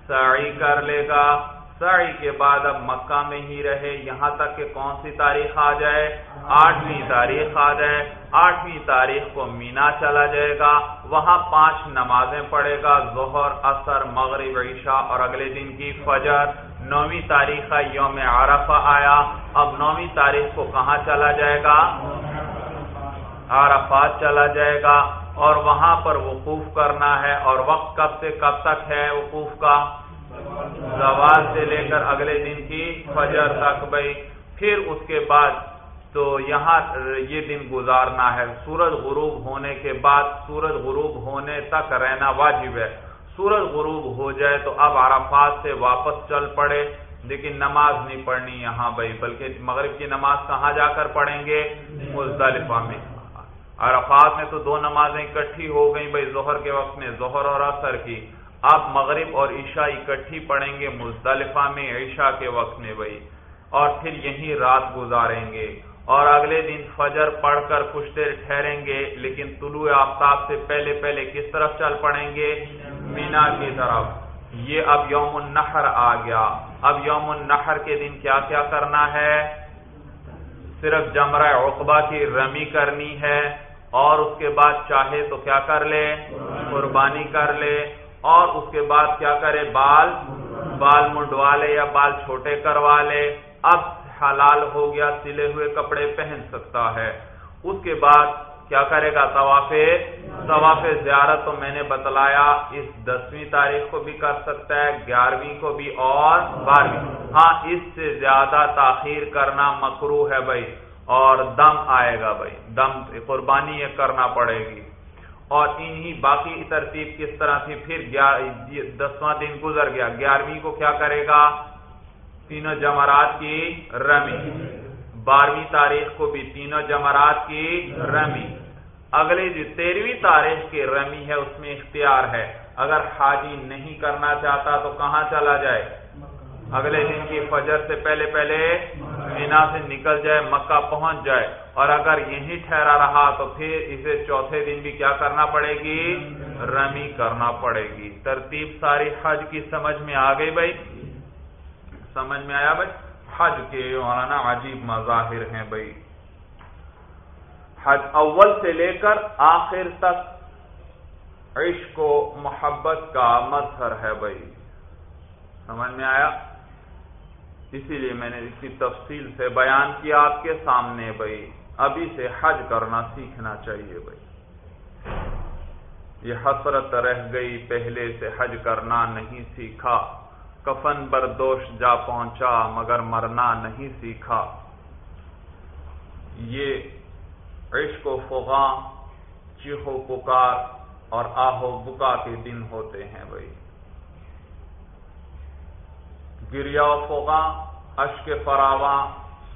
سعی کر لے گا۔ سعی کے بعد اب مکہ میں ہی رہے۔ یہاں تک کہ کون سی تاریخ آ جائے؟ آٹھویں تاریخ آ جائے، آٹھویں تاریخ کو مینا چلا جائے گا، وہاں پانچ نمازیں پڑھے گا، ظہر اثر مغرب، عشاء اور اگلے دن کی فجر۔ نویں تاریخ کا یوم عرفہ آیا۔ اب نویں تاریخ کو کہاں چلا جائے گا؟ عرفات چلا جائے گا اور وہاں پر وقوف کرنا ہے۔ اور وقت کب سے کب تک ہے وقوف کا؟ زوال سے لے کر اگلے دن کی فجر تک بھائی۔ پھر اس کے بعد تو یہاں یہ دن گزارنا ہے۔ سورج غروب ہونے کے بعد سورج غروب ہونے تک رہنا واجب ہے۔ سورج غروب ہو جائے تو اب عرفات سے واپس چل پڑے۔ لیکن نماز نہیں پڑھنی یہاں بھائی، بلکہ مغرب کی نماز کہاں جا کر پڑھیں گے؟ مزدلفہ میں۔ عرفات میں تو دو نمازیں اکٹھی ہو گئیں بھائی، ظہر کے وقت میں ظہر اور اثر کی۔ آپ مغرب اور عشاء اکٹھی پڑھیں گے مزدلفہ میں، عشاء کے وقت میں بھائی۔ اور پھر یہی رات گزاریں گے۔ اور اگلے دن فجر پڑھ کر کچھ دیر ٹھہریں گے، لیکن طلوع آفتاب سے پہلے پہلے کس طرف چل پڑیں گے؟ مینا کی طرف۔ یہ اب یوم النحر آ گیا۔ اب یوم النحر کے دن کیا کیا کرنا ہے؟ صرف جمرہ عقبہ کی رمی کرنی ہے، اور اس کے بعد چاہے تو کیا کر لے؟ قربانی کر لے۔ اور اس کے بعد کیا کرے؟ بال بال منڈوا لے یا بال چھوٹے کروا لے۔ اب حلال ہو گیا، سلے ہوئے کپڑے پہن سکتا ہے۔ اس کے بعد کیا کرے گا؟ طواف طواف زیارت تو میں نے بتلایا، اس دسویں تاریخ کو بھی کر سکتا ہے، گیارہویں کو بھی اور بارہویں۔ ہاں اس سے زیادہ تاخیر کرنا مکرو ہے بھائی، اور دم آئے گا بھائی۔ دم، قربانی یہ کرنا پڑے گی۔ اور انہی باقی ترتیب کس طرح تھی؟ پھر دسواں دن گزر گیا۔ گیارہویں کو کیا کرے گا؟ تینوں جمرات کی رمی۔ بارہویں تاریخ کو بھی تینوں جمرات کی رمی۔ اگلے جو تیرہویں تاریخ کی رمی ہے، اس میں اختیار ہے۔ اگر حاجی نہیں کرنا چاہتا تو کہاں چلا جائے؟ اگلے دن کی فجر سے پہلے پہلے مینا سے نکل جائے، مکہ پہنچ جائے۔ اور اگر یہی ٹھہرا رہا تو پھر اسے چوتھے دن بھی کیا کرنا پڑے گی؟ رمی کرنا پڑے گی۔ ترتیب ساری حج کی سمجھ میں آ گئی بھائی؟ سمجھ میں آیا بھائی؟ حج کے مولانا عجیب مظاہر ہیں بھائی۔ حج اول سے لے کر آخر تک عشق و محبت کا مظہر ہے بھائی۔ سمجھ میں آیا؟ اسی لیے میں نے اس کی تفصیل سے بیان کیا آپ کے سامنے بھائی۔ ابھی سے حج کرنا سیکھنا چاہیے بھائی۔ یہ حسرت رہ گئی، پہلے سے حج کرنا نہیں سیکھا۔ کفن بردوش جا پہنچا مگر مرنا نہیں سیکھا۔ یہ عشق و فغاں چیخو پکار اور آہو بکا کے دن ہوتے ہیں بھائی۔ گریا و فوغاں اشک فراواں،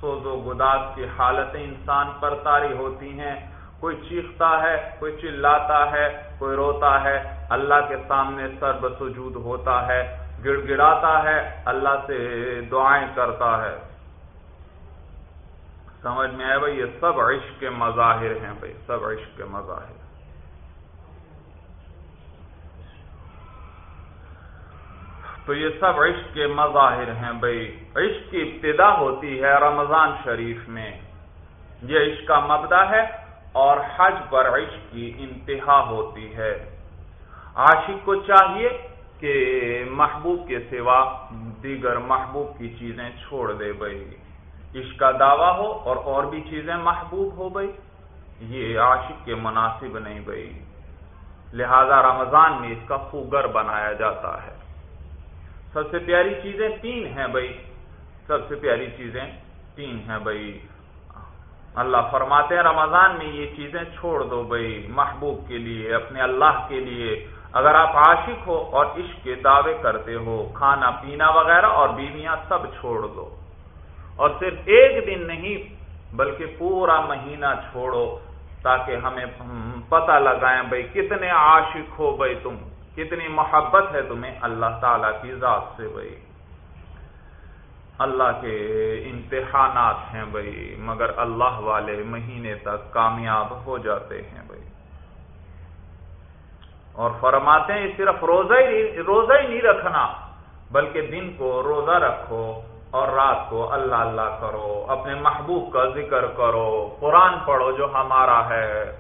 سوز و گداز کی حالتیں انسان پر تاری ہوتی ہیں۔ کوئی چیختا ہے، کوئی چلاتا ہے، کوئی روتا ہے، اللہ کے سامنے سر بسجود ہوتا ہے۔ گڑ گڑاتا ہے، اللہ سے دعائیں کرتا ہے۔ سمجھ میں آئے بھائی، یہ سب عشق کے مظاہر ہیں بھائی، سب عشق کے مظاہر۔ تو یہ سب عشق کے مظاہر ہیں بھائی۔ عشق کی ابتدا ہوتی ہے رمضان شریف میں۔ یہ عشق کا مبدا ہے اور حج پر عشق کی انتہا ہوتی ہے۔ عاشق کو چاہیے کہ محبوب کے سوا دیگر محبوب کی چیزیں چھوڑ دے بھائی۔ عشق کا دعویٰ ہو اور اور بھی چیزیں محبوب ہو بھائی۔ یہ عاشق کے مناسب نہیں بھائی۔ لہذا رمضان میں اس کا خوگر بنایا جاتا ہے۔ سب سے پیاری چیزیں تین ہیں بھائی۔ سب سے پیاری چیزیں تین ہیں بھائی۔ اللہ فرماتے ہیں رمضان میں یہ چیزیں چھوڑ دو بھائی۔ محبوب کے لیے، اپنے اللہ کے لیے۔ اگر آپ عاشق ہو اور عشق کے دعوے کرتے ہو، کھانا پینا وغیرہ اور بیویاں سب چھوڑ دو۔ اور صرف ایک دن نہیں، بلکہ پورا مہینہ چھوڑو تاکہ ہمیں پتہ لگائیں بھائی کتنے عاشق ہو بھائی تم، کتنی محبت ہے تمہیں اللہ تعالی کی ذات سے بھائی اللہ کے امتحانات ہیں بھائی مگر اللہ والے مہینے تک کامیاب ہو جاتے ہیں بھائی اور فرماتے ہیں صرف روزہ ہی روزہ ہی نہیں رکھنا، بلکہ دن کو روزہ رکھو اور رات کو اللہ اللہ کرو، اپنے محبوب کا ذکر کرو۔ قرآن پڑھو جو ہمارا ہے۔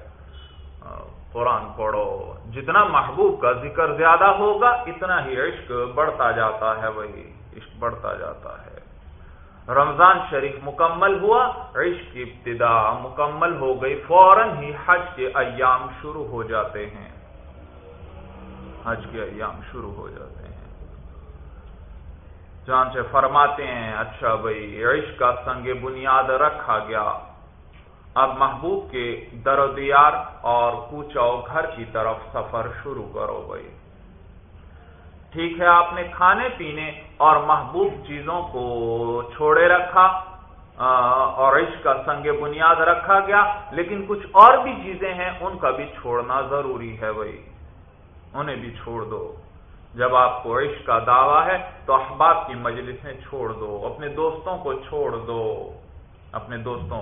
قرآن پڑھو۔ جتنا محبوب کا ذکر زیادہ ہوگا، اتنا ہی عشق بڑھتا جاتا ہے، وہی عشق بڑھتا جاتا ہے۔ رمضان شریف مکمل ہوا، عشق کی ابتدا مکمل ہو گئی، فوراً ہی حج کے ایام شروع ہو جاتے ہیں۔ حج کے ایام شروع ہو جاتے ہیں۔ جان سے فرماتے ہیں اچھا بھائی، عشق کا سنگ بنیاد رکھا گیا۔ اب محبوب کے در و دیار اور کوچاؤ گھر کی طرف سفر شروع کرو بھائی۔ ٹھیک ہے، آپ نے کھانے پینے اور محبوب چیزوں کو چھوڑے رکھا اور عشق کا سنگ بنیاد رکھا گیا، لیکن کچھ اور بھی چیزیں ہیں، ان کا بھی چھوڑنا ضروری ہے بھائی۔ انہیں بھی چھوڑ دو۔ جب آپ کو عشق کا دعویٰ ہے، تو احباب کی مجلسیں چھوڑ دو۔ اپنے دوستوں کو چھوڑ دو۔ اپنے دوستوں،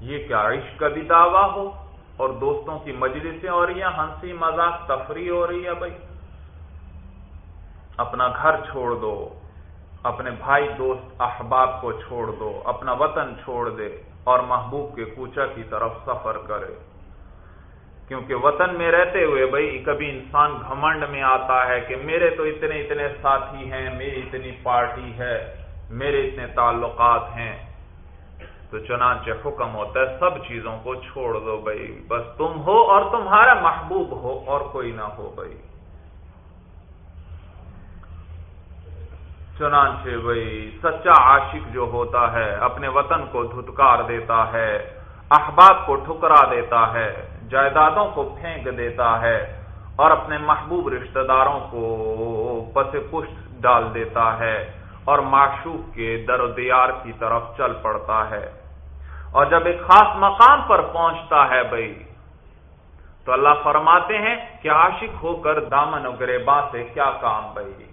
یہ کیا عشق کا بھی دعویٰ ہو؟ اور دوستوں کی مجلسیں ہو رہی ہیں ہنسی مذاق تفریح ہو رہی ہے بھائی۔ اپنا گھر چھوڑ دو۔ اپنے بھائی دوست احباب کو چھوڑ دو۔ اپنا وطن چھوڑ دے۔ اور محبوب کے کوچا کی طرف سفر کرے۔ کیونکہ وطن میں رہتے ہوئے بھائی کبھی انسان گھمنڈ میں آتا ہے کہ میرے تو اتنے اتنے ساتھی ہیں، میری اتنی پارٹی ہے، میرے اتنے تعلقات ہیں۔ تو چنانچہ حکم ہوتا ہے، سب چیزوں کو چھوڑ دو بھائی۔ بس تم ہو اور تمہارا محبوب ہو اور کوئی نہ ہو بھائی۔ چنانچہ بھائی، سچا عاشق جو ہوتا ہے، اپنے وطن کو دھتکار دیتا ہے، احباب کو ٹھکرا دیتا ہے۔ جائیدادوں کو پھینک دیتا ہے اور اپنے محبوب رشتہ داروں کو پس پشت ڈال دیتا ہے اور معشوق کے در و دیار کی طرف چل پڑتا ہے۔ اور جب ایک خاص مقام پر پہنچتا ہے بھائی، تو اللہ فرماتے ہیں کہ عاشق ہو کر دامن و گریباں سے کیا کام بھائی؟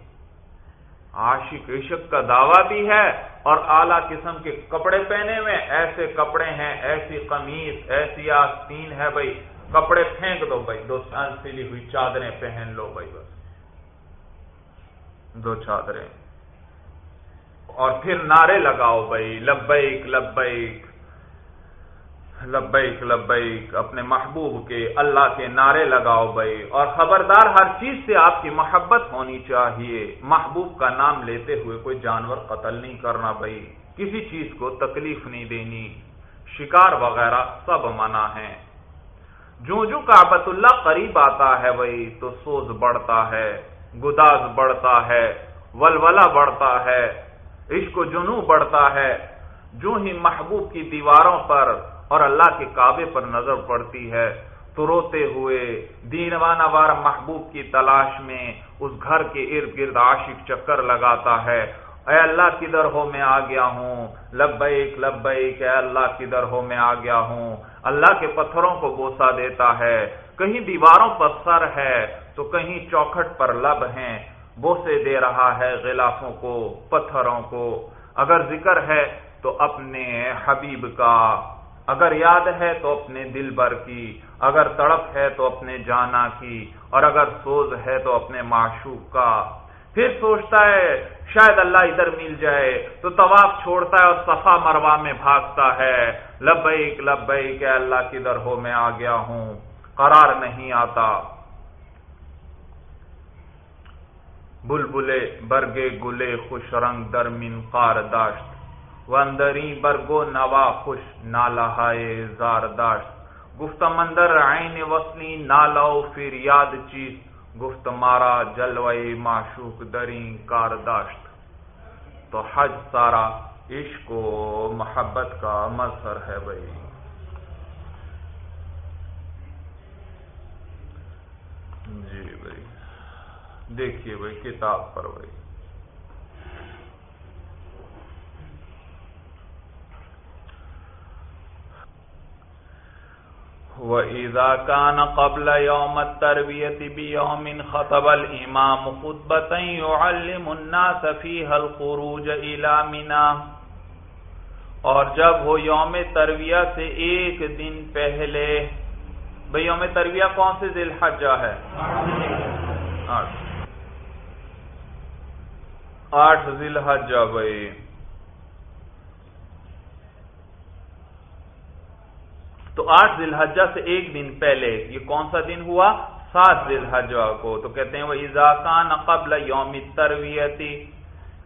عاشق عشق کا دعویٰ بھی ہے اور اعلیٰ قسم کے کپڑے پہنے ہوئے ایسے کپڑے ہیں، ایسی قمیض، ایسی آستین ہے بھائی۔ کپڑے پھینک دو بھائی۔ دو سیلی ہوئی چادریں پہن لو بھائی بس۔ دو چادریں۔ اور پھر نعرے لگاؤ بھائی۔ لبیک لبیک۔ لبیک لبیک، اپنے محبوب کے اللہ کے نعرے لگاؤ بھائی۔ اور خبردار ہر چیز سے آپ کی محبت ہونی چاہیے۔ محبوب کا نام لیتے ہوئے کوئی جانور قتل نہیں کرنا بھائی۔ کسی چیز کو تکلیف نہیں دینی۔ شکار وغیرہ سب منع ہے جو جو کابت اللہ قریب آتا ہے بھائی، تو سوز بڑھتا ہے، گداز بڑھتا ہے ولولا بڑھتا ہے، عشق و جنو بڑھتا ہے۔ جو ہی محبوب کی دیواروں پر اور اللہ کے کعبے پر نظر پڑتی ہے۔ تو روتے ہوئے دینوانہ وار محبوب کی تلاش میں اس گھر کے ارد گرد عاشق چکر لگاتا ہے۔ اے اللہ، کدھر ہو میں آ گیا ہوں؟ لبیک لبیک، اے اللہ، کدھر ہو میں آ گیا ہوں؟ اللہ کے پتھروں کو بوسا دیتا ہے۔ کہیں دیواروں پر سر ہے تو کہیں چوکھٹ پر لب ہیں۔ بوسے دے رہا ہے غلافوں کو، پتھروں کو۔ اگر ذکر ہے تو اپنے حبیب کا اگر یاد ہے تو اپنے دل بر کی، اگر تڑپ ہے تو اپنے جانا کی، اور اگر سوز ہے تو اپنے معشوق کا۔ پھر سوچتا ہے، شاید اللہ ادھر مل جائے۔ تو طواف چھوڑتا ہے اور صفا مروا میں بھاگتا ہے۔ لبیک لبیک کہ اللہ، کدھر ہو میں آ گیا ہوں؟ قرار نہیں آتا۔ بلبلے، برگے گلے، خوش رنگ درمین قار، داشت۔ وندری برگو نوا خوش نالہائے زار داشت گفت مندر عین وصلی نالو پھر یاد چیز گفت مارا جلوئی معشوق درین کار داشت تو حج سارا عشق و محبت کا مظہر ہے بھائی۔ جی بھائی۔ دیکھیے بھائی، کتاب پر بھائی۔ وَإِذَا كَانَ قَبْلَ يَوْمَ التَّرْوِيَةِ بِيَوْمٍ خَطَبَ الْإِمَامُ خُطْبَةً يُعَلِّمُ النَّاسَ فِيهَا الْخُرُوجَ إِلَى مِنَا۔ اور جب وہ یوم ترویہ سے ایک دن پہلے بھئی یوم ترویہ کون سے ذی الحجہ ہے؟ آٹھ۔ آٹھ ذی الحجہ بھئی تو آٹھ ذی الحجہ سے ایک دن پہلے، یہ کون سا دن ہوا؟ سات ذی الحجہ کو۔ تو کہتے ہیں وہ اضاکان قبل یوم ترویتی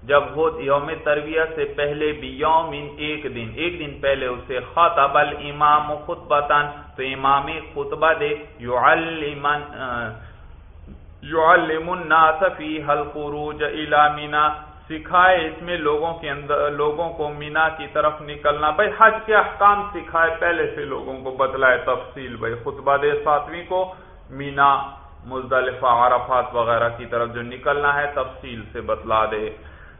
جب ہو یوم ترویہ سے پہلے بھی یوم ایک دن ایک دن پہلے اسے خطب الامام خطبتاً، تو امام خطبہ دے یعلمن یعلم الناس فیہ الخروج الى منا سکھائے اس میں لوگوں کے اندر لوگوں کو مینا کی طرف نکلنا۔ بھائی حج کے احکام سکھائے پہلے سے لوگوں کو بتلائے تفصیل۔ بھائی خطبہ دے ساتویں کو مینا، مزدلفہ، عرفات وغیرہ کی طرف جو نکلنا ہے تفصیل سے بتلا دے۔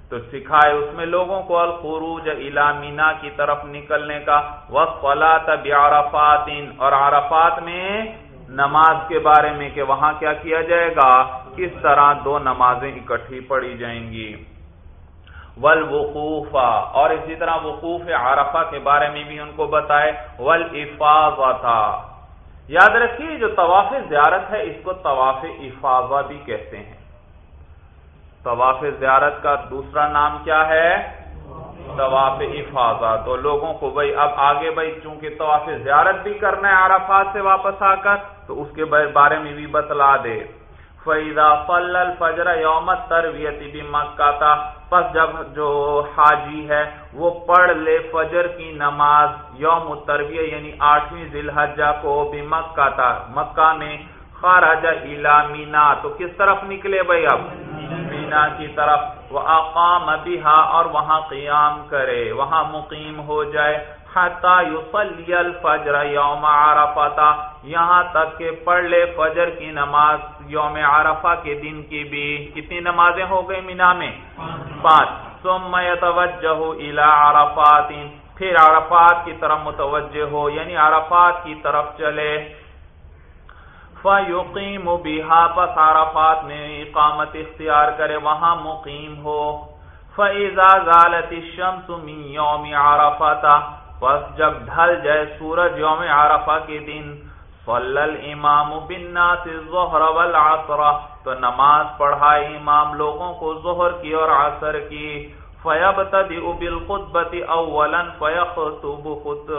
تو سکھائے اس میں لوگوں کو الخروج الا مینا کی طرف نکلنے کا۔ وقت فلا تب عرفات اور عرفات میں نماز کے بارے میں کہ وہاں کیا کیا جائے گا؟ کس طرح دو نمازیں اکٹھی پڑی جائیں گی۔ ولوقوف اور اسی طرح وقوف عرفہ کے بارے میں بھی ان کو بتائے۔ ولافاظہ تھا یاد رکھیے، جو طواف زیارت ہے، اس کو طواف افاظہ بھی کہتے ہیں۔ طواف زیارت کا دوسرا نام کیا ہے؟ طواف افاظہ تو لوگوں کو بھائی، اب آگے بھائی، چونکہ طواف زیارت بھی کرنا ہے عرفات سے واپس آ کر، تو اس کے بارے میں بھی بتلا دے۔ فیضا فل الفجر یوم ترویتی بھی مکہ تھا پس جب جو حاجی ہے، وہ پڑھ لے فجر کی نماز، یوم ترویہ یعنی آٹھویں ذی الحجہ کو بھی مکہ تھا مکہ میں خارج الا مینا۔ تو کس طرف نکلے بھائی اب مینا کی طرف۔ وہ اقام بها اور وہاں قیام کرے، وہاں مقیم ہو جائے۔ حتی الفجر یوم عرفتا یہاں تک کہ پڑھ لے فجر کی نماز یوم عرفہ کے دن کی بھی کتنی نمازیں ہو گئی مینا میں؟ پانچ. ثم يتوجہ الى عرفات. پھر عرفات کی طرف متوجہ ہو یعنی عرفات کی طرف چلے. فَيُقِيمُ بِهَا، پس عرفات میں اقامت اختیار کرے، وہاں مقیم ہو. فَإِذَا زَالَتِ الشَّمْسُ مِنْ يَوْمِ عَرَفَتَ پس جب ڈھل جائے سورج یوم عرفہ کے دن، صلی الامام بالناس الظہر والعصر، تو نماز پڑھائے امام لوگوں کو ظہر کی اور عصر کی۔ فیبتدئ بالخطبت اولا فیخطب خط،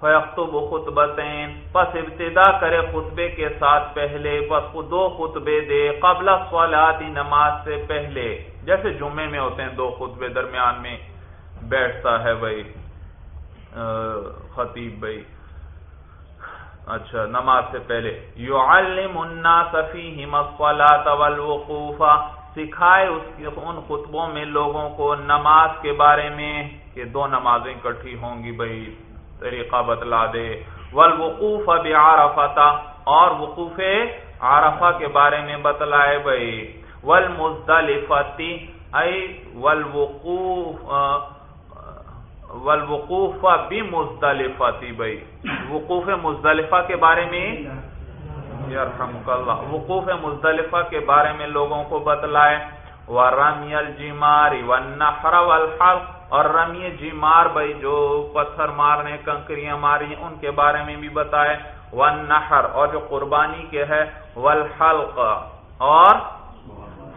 فیخطب خطبتین۔ پس ابتدا کرے خطبے کے ساتھ پہلے، پس دو خطبے دے قبل صلاة نماز سے پہلے۔ جیسے جمعے میں ہوتے ہیں دو خطبے درمیان میں، بیٹھتا ہے بھائی خطیب بھائی۔ اچھا نماز سے پہلے۔ یعلم الناس فیہم الصلاة والوقوف۔ سکھائے اس ان خطبوں میں لوگوں کو نماز کے بارے میں کہ دو نمازیں کٹھی ہوں گی بھائی، طریقہ بتلا دے۔ والوقوف بعرفتا اور وقوف عرفہ کے بارے میں بتلائے بھائی۔ والمزدلفتی ای، والوقوف والوقوف بمزدلفہ تھی بھائی۔ وقوف مزدلفہ کے بارے میں؟ اللہ۔ وقوف مزدلفہ کے بارے میں لوگوں کو بتلائے ورمی الجمار والنحر والحلق۔ اور رمی جمار بھائی جو پتھر مارنے، کنکریاں ماری ان کے بارے میں بھی بتائے والنحر اور جو قربانی کے ہے، والحلق۔ اور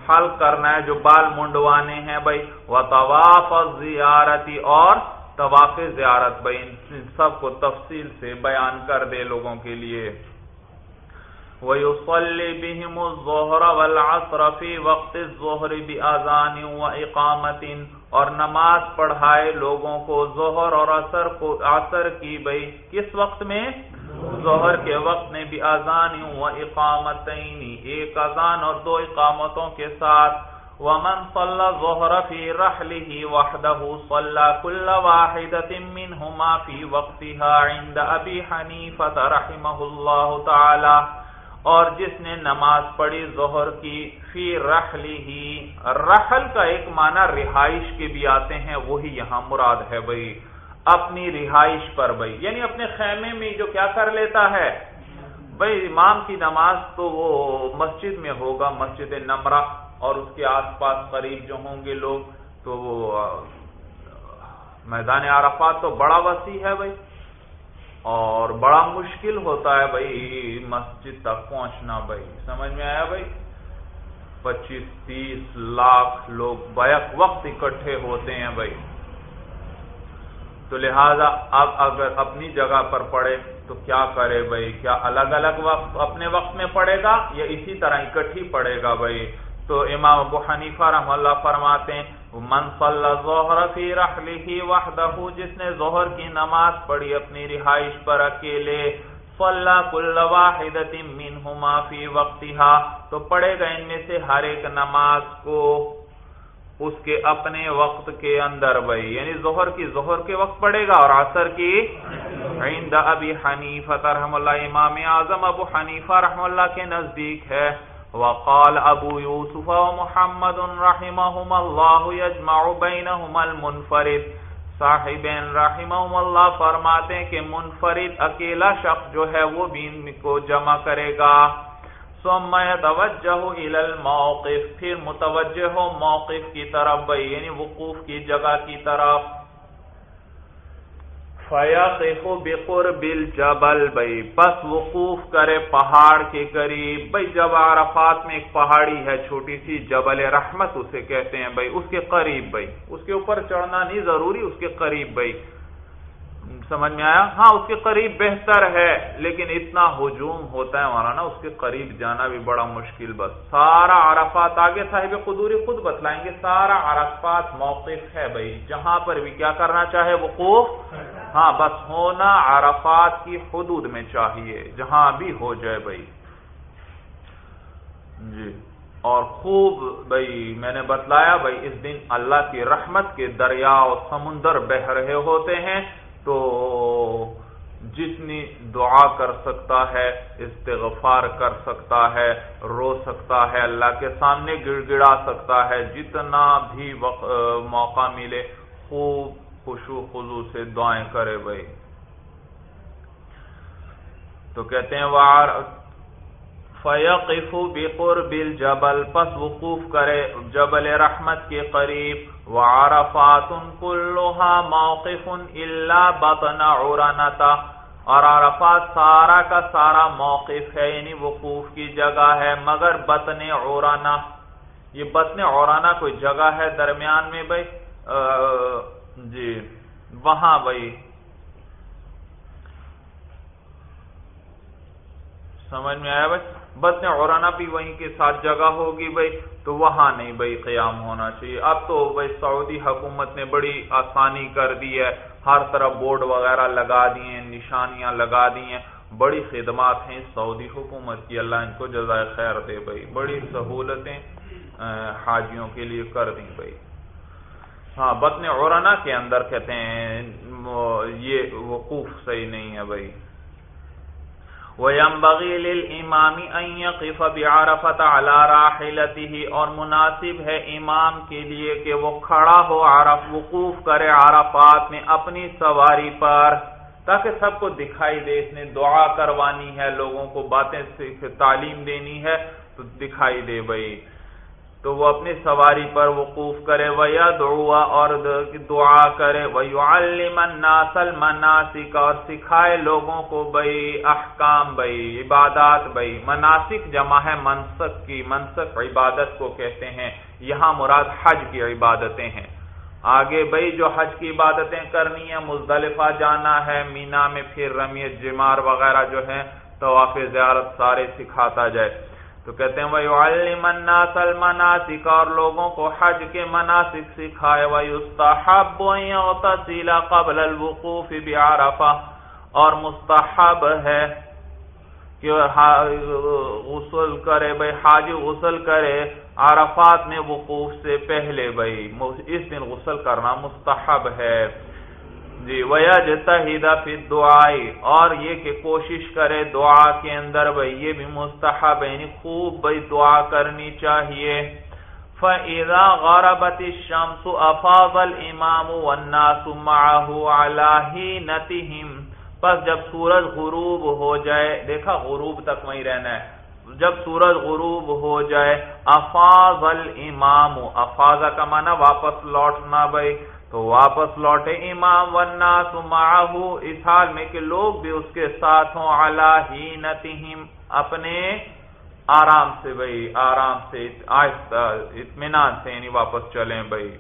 حل کرنا ہے، جو بال منڈوانے ہیں بھائی۔ وہ طواف زیارتی اور طواف زیارت بھائی ان سب کو تفصیل سے بیان کر دے لوگوں کے لیے۔ وَيُصَلِّ بِهِمُ الظُّهْرَ وَالْعَصْرَ فِي وَقْتِ الظُّهْرِ بِأَذَانٍ وَإِقَامَةٍ۔ اور نماز پڑھائے لوگوں کو ظہر اور عصر کو، عصر کی بھئی کس وقت میں؟ ظہر کے وقت میں بھی اذان و اقامتین ایک اذان اور دو اقامتوں کے ساتھ۔ ومن صلى الظهر في رحله وحده صلى كل واحدة منهما في وقتها عند ابي حنيفة رحمه الله تعالى اور جس نے نماز پڑھی ظہر کی فی رحلی ہی رحل کا ایک معنی رہائش کے بھی آتے ہیں، وہی یہاں مراد ہے بھائی اپنی رہائش پر بھائی یعنی اپنے خیمے میں جو کیا کر لیتا ہے بھائی امام کی نماز تو وہ مسجد میں ہوگا، مسجد نمرہ اور اس کے آس پاس قریب جو ہوں گے لوگ، تو وہ میدان عرفات تو بڑا وسیع ہے بھائی۔ اور بڑا مشکل ہوتا ہے بھائی مسجد تک پہنچنا بھائی۔ سمجھ میں آیا بھائی؟ پچیس، تیس لاکھ لوگ بیک وقت اکٹھے ہوتے ہیں بھائی۔ تو لہذا اب اگر اپنی جگہ پر پڑے تو کیا کرے بھائی؟ کیا الگ الگ وقت اپنے وقت میں پڑے گا یا اسی طرح اکٹھی پڑے گا بھائی؟ تو امام ابو حنیفہ رحم اللہ فرماتے ہیں، من صلی ظہر فی رحلہ وحدہ جس نے ظہر کی نماز پڑھی اپنی رہائش پر اکیلے صلی کل واحدت منہما فی وقتہا، تو پڑھے گا ان میں سے ہر ایک نماز کو اس کے اپنے وقت کے اندر بھائی۔ یعنی ظہر کی، ظہر کے وقت پڑے گا اور عصر کی عند ابی حنیفہ رحم اللہ، امام اعظم ابو حنیفہ رحم اللہ کے نزدیک ہے۔ وقال ابو يوسف ومحمد رحمهما الله يجمع بينهما المنفرد۔ صاحبین رحمهم اللہ فرماتے ہیں کہ منفرد اکیلا شخص جو ہے وہ بھی ان کو جمع کرے گا۔ ثم يتوجه الى الموقف، پھر متوجہ ہو موقف کی طرف بھئی یعنی وقوف کی جگہ کی طرف۔ فیقف بقرب الجبل بھائی پس وقوف کرے پہاڑ کے قریب۔ بھائی جب عرفات میں ایک پہاڑی ہے، چھوٹی سی جبل رحمت اسے کہتے ہیں بھائی اس کے قریب بھائی اس کے اوپر چڑھنا نہیں ضروری، اس کے قریب بھائی سمجھ میں آیا؟ ہاں اس کے قریب بہتر ہے، لیکن اتنا ہجوم ہوتا ہے ہمارا نا، اس کے قریب جانا بھی بڑا مشکل بس۔ سارا عرفات آگے صاحب قدوری خود بتلائیں گے، سارا عرفات موقف ہے بھائی جہاں پر بھی کیا کرنا چاہے، وقوف ہاں بس ہونا عرفات کی حدود میں چاہیے، جہاں بھی ہو جائے بھائی۔ جی۔ اور خوب بھائی، میں نے بتلایا بھائی، اس دن اللہ کی رحمت کے دریا اور سمندر بہ رہے ہوتے ہیں، تو جتنی دعا کر سکتا ہے، استغفار کر سکتا ہے، رو سکتا ہے، اللہ کے سامنے گڑ گڑا سکتا ہے، جتنا بھی موقع ملے، خوب خوشو خزو سے دعائیں کرے بھائی۔ تو کہتے ہیں وار فیقف بقرب الجبل، پس وقوف کرے جبل رحمت کے قریب۔ وعرفات كلها موقف الا بطن عرنتا۔ اور عرفات سارا کا سارا موقف ہے یعنی وقوف کی جگہ ہے، مگر بطن عرانا یہ بطن عرانا کوئی جگہ ہے درمیان میں بھائی؟ جی وہاں بھائی۔ سمجھ میں آیا بھائی؟ بطن عرانا بھی وہیں کے ساتھ جگہ ہوگی بھائی، تو وہاں نہیں بھائی قیام ہونا چاہیے۔ اب تو بھائی سعودی حکومت نے بڑی آسانی کر دی ہے۔ ہر طرف بورڈ وغیرہ لگا دیے نشانیاں لگا دی ہیں۔ بڑی خدمات ہیں سعودی حکومت کی۔ اللہ ان کو جزائے خیر دے بھائی۔ بڑی سہولتیں حاجیوں کے لیے کر دیں بھائی۔ ہاں بطن عرانا کے اندر کہتے ہیں یہ وقوف صحیح نہیں ہے بھائی۔ وَيَنْبَغِي لِلْإِمَامِ أَنْ يَقِفَ بِعَرَفَةَ عَلَى رَاحِلَتِهِ، اور مناسب ہے امام کے لیے کہ وہ کھڑا ہو عرف، وقوف کرے عرفات میں اپنی سواری پر، تاکہ سب کو دکھائی دے، اس نے دعا کروانی ہے، لوگوں کو باتیں تعلیم دینی ہے، تو دکھائی دے بھائی۔ تو وہ اپنی سواری پر وقوف کرے ویا دعا اور دعا کرے ناسل مناسک اور سکھائے لوگوں کو بھائی احکام بھائی عبادات بھائی مناسک جمع ہے، منسک کی، منسک عبادت کو کہتے ہیں۔ یہاں مراد حج کی عبادتیں ہیں۔ آگے بھائی جو حج کی عبادتیں کرنی ہے مزدلفہ جانا ہے، مینا میں پھر رمیت جمار وغیرہ جو ہے تو زیارت سارے سکھاتا جائے۔ تو کہتے ہیں وہ الناس المناسک اور لوگوں کو حج کے مناسک سکھائے، وَيُسْتَحَبُّ يَغْتَسِلَ قَبْلَ الْوُقُوفِ بِعَرَفَةِ۔ اور مستحب ہے کہ غسل کرے، بھائی حاجی غسل کرے عرفات میں وقوف سے پہلے، بھائی اس دن غسل کرنا مستحب ہے۔ جی ویجتہد فی الدعائی اور یہ کہ کوشش کرے دعا کے اندر بھئی یہ بھی مستحب یعنی خوب بھئی دعا کرنی چاہیے۔ فَإِذَا غَرَبَتِ الشَّمْسُ أَفَاضَ الْإِمَامُ وَالنَّاسُ مَعَهُ عَلَى حِينَتِهِمْ۔ پس جب سورج غروب ہو جائے، دیکھا غروب تک وہیں رہنا ہے۔ جب سورج غروب ہو جائے افاظ الامام افاظہ کا معنی واپس لوٹنا بھئی تو واپس لوٹے امام والناس معاہو اس حال میں کہ لوگ بھی اس کے ساتھ ہوں علا ہی نتیم اپنے آرام سے بھائی آرام سے آہستہ اطمینان سے یعنی واپس چلیں بھائی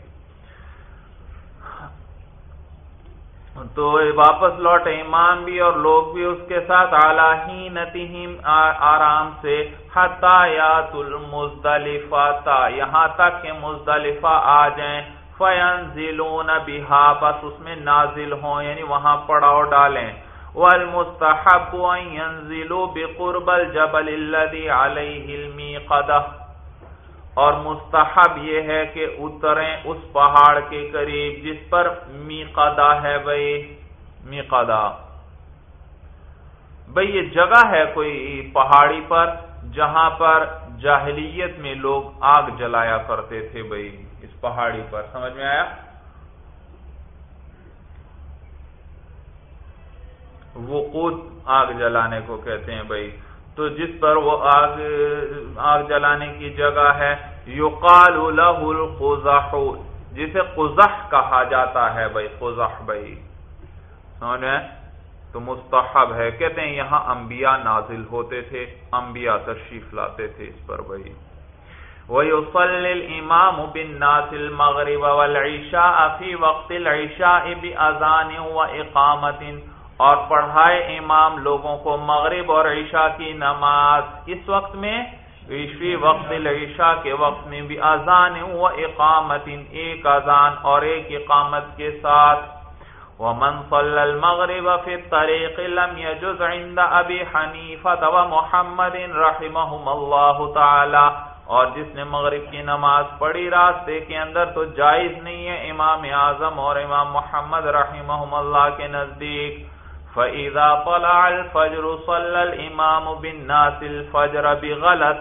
تو واپس لوٹے امام بھی اور لوگ بھی اس کے ساتھ اعلی ہی نتیم آرام سے۔ حتایات المزدلفہ تا یہاں تک کہ مزدلفہ آ جائیں۔ فینزلون بہا بس اس میں نازل ہوں یعنی وہاں پڑاؤ ڈالیں۔ والمستحب ان ينزلوا بقرب الجبل الذي عليه الميقدہ اور مستحب یہ ہے کہ اتریں اس پہاڑ کے قریب جس پر میقدہ ہے بھئی، میقدہ۔ بھئی یہ جگہ ہے کوئی پہاڑی پر جہاں پر جاہلیت میں لوگ آگ جلایا کرتے تھے بھئی۔ پہاڑی پر، سمجھ میں آیا؟ وقود آگ جلانے کو کہتے ہیں بھائی۔ تو جس پر وہ آگ آگ جلانے کی جگہ ہے، یقال له القزح، جسے قزح کہا جاتا ہے بھائی، قزح بھائی۔ سمجھ میں؟ تو مستحب ہے۔ کہتے ہیں یہاں انبیاء نازل ہوتے تھے، انبیاء تشریف لاتے تھے اس پر بھائی۔ وَيُصَلِّ الْإِمَامُ بِالنَّاسِ الْمَغْرِبَ وَالْعِشَاءَ فِي وَقْتِ الْعِشَاءِ بِأَذَانٍ وَإِقَامَةٍ اور پڑھائے امام لوگوں کو مغرب اور عشاء کی نماز۔ اس وقت میں فی وقت العشاء کے وقت میں بھی اذان و اقامت ایک اذان اور ایک اقامت کے ساتھ۔ ومن صلى المغرب في الطريق لم يجز عند ابي حنيفه ومحمد رحمهم الله تعالى۔ اور جس نے مغرب کی نماز پڑھی راستے کے اندر تو جائز نہیں ہے امام اعظم اور امام محمد رحمہ اللہ کے نزدیک. فَإِذَا طَلَعَ الْفَجْرُ صَلَّ الْإِمَامُ بِالنَّاسِ الْفَجْرَ بِغَلَتْ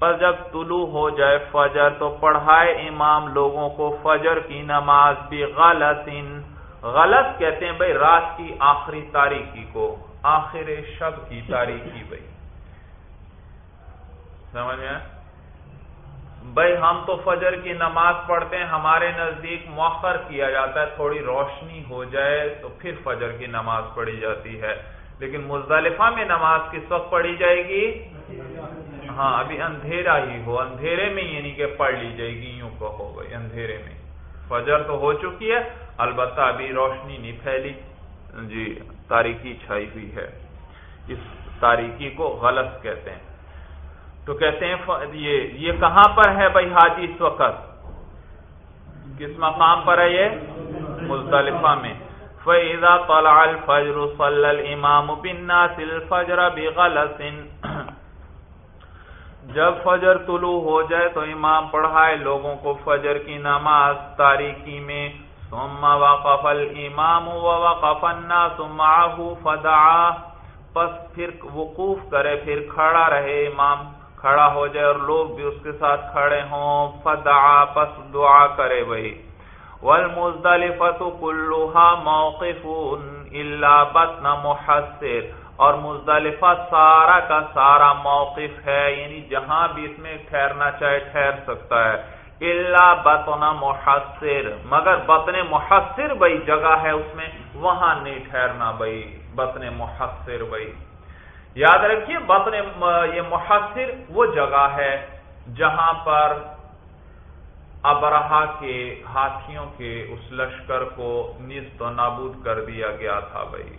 پر جب طلوع ہو جائے فجر تو پڑھائے امام لوگوں کو فجر کی نماز بغلط. غلط غلط کہتے ہیں بھئی رات کی آخری تاریخی کو، آخر شب کی تاریخی بھئی سمجھ میں بھائی ہم تو فجر کی نماز پڑھتے ہیں، ہمارے نزدیک مؤخر کیا جاتا ہے، تھوڑی روشنی ہو جائے تو پھر فجر کی نماز پڑھی جاتی ہے۔ لیکن مزدلفہ میں نماز کس وقت پڑھی جائے گی؟ ہاں ابھی اندھیرا ہی ہو۔ اندھیرے میں یعنی کہ پڑھ لی جائے گی، یوں کہو بھائی، اندھیرے میں۔ فجر تو ہو چکی ہے، البتہ ابھی روشنی نہیں پھیلی۔ جی تاریخی چھائی ہوئی ہے۔ اس تاریخی کو غلط کہتے ہیں۔ تو کہتے ہیں یہ یہ کہاں پر ہے بھائی حاجی اس وقت؟ کس مقام پر ہے یہ؟ مزدلفہ میں۔ فَإِذَا طَلَعَ الْفَجْرُ صَلَّ الْإِمَامُ بِالنَّاسِ الْفَجْرَ بِغَلَسٍ۔ جب فجر طلوع ہو جائے تو امام پڑھائے لوگوں کو فجر کی نماز تاریکی میں۔ ثم وقف الامام ووقف الناس معه فدعا۔ پس پھر وقوف کرے، پھر کھڑا رہے امام۔ کھڑا ہو جائے اور لوگ بھی اس کے ساتھ کھڑے ہوں۔ فدعا، پس دعا کرے بھائی۔ والمزدلفت کلها موقف الا بطن محسر۔ اور مزدلفہ سارا کا سارا موقف ہے یعنی جہاں بھی اس میں ٹھہرنا چاہے ٹھہر سکتا ہے۔ اللہ بطن محسر۔ مگر بطن محسر بھائی جگہ ہے اس میں، وہاں نہیں ٹھہرنا بھائی۔ بطن محسر بھائی۔ یاد رکھیے، بطن یہ محسر وہ جگہ ہے جہاں پر ابرہا کے ہاتھیوں کے اس لشکر کو نصف و نابود کر دیا گیا تھا بھائی۔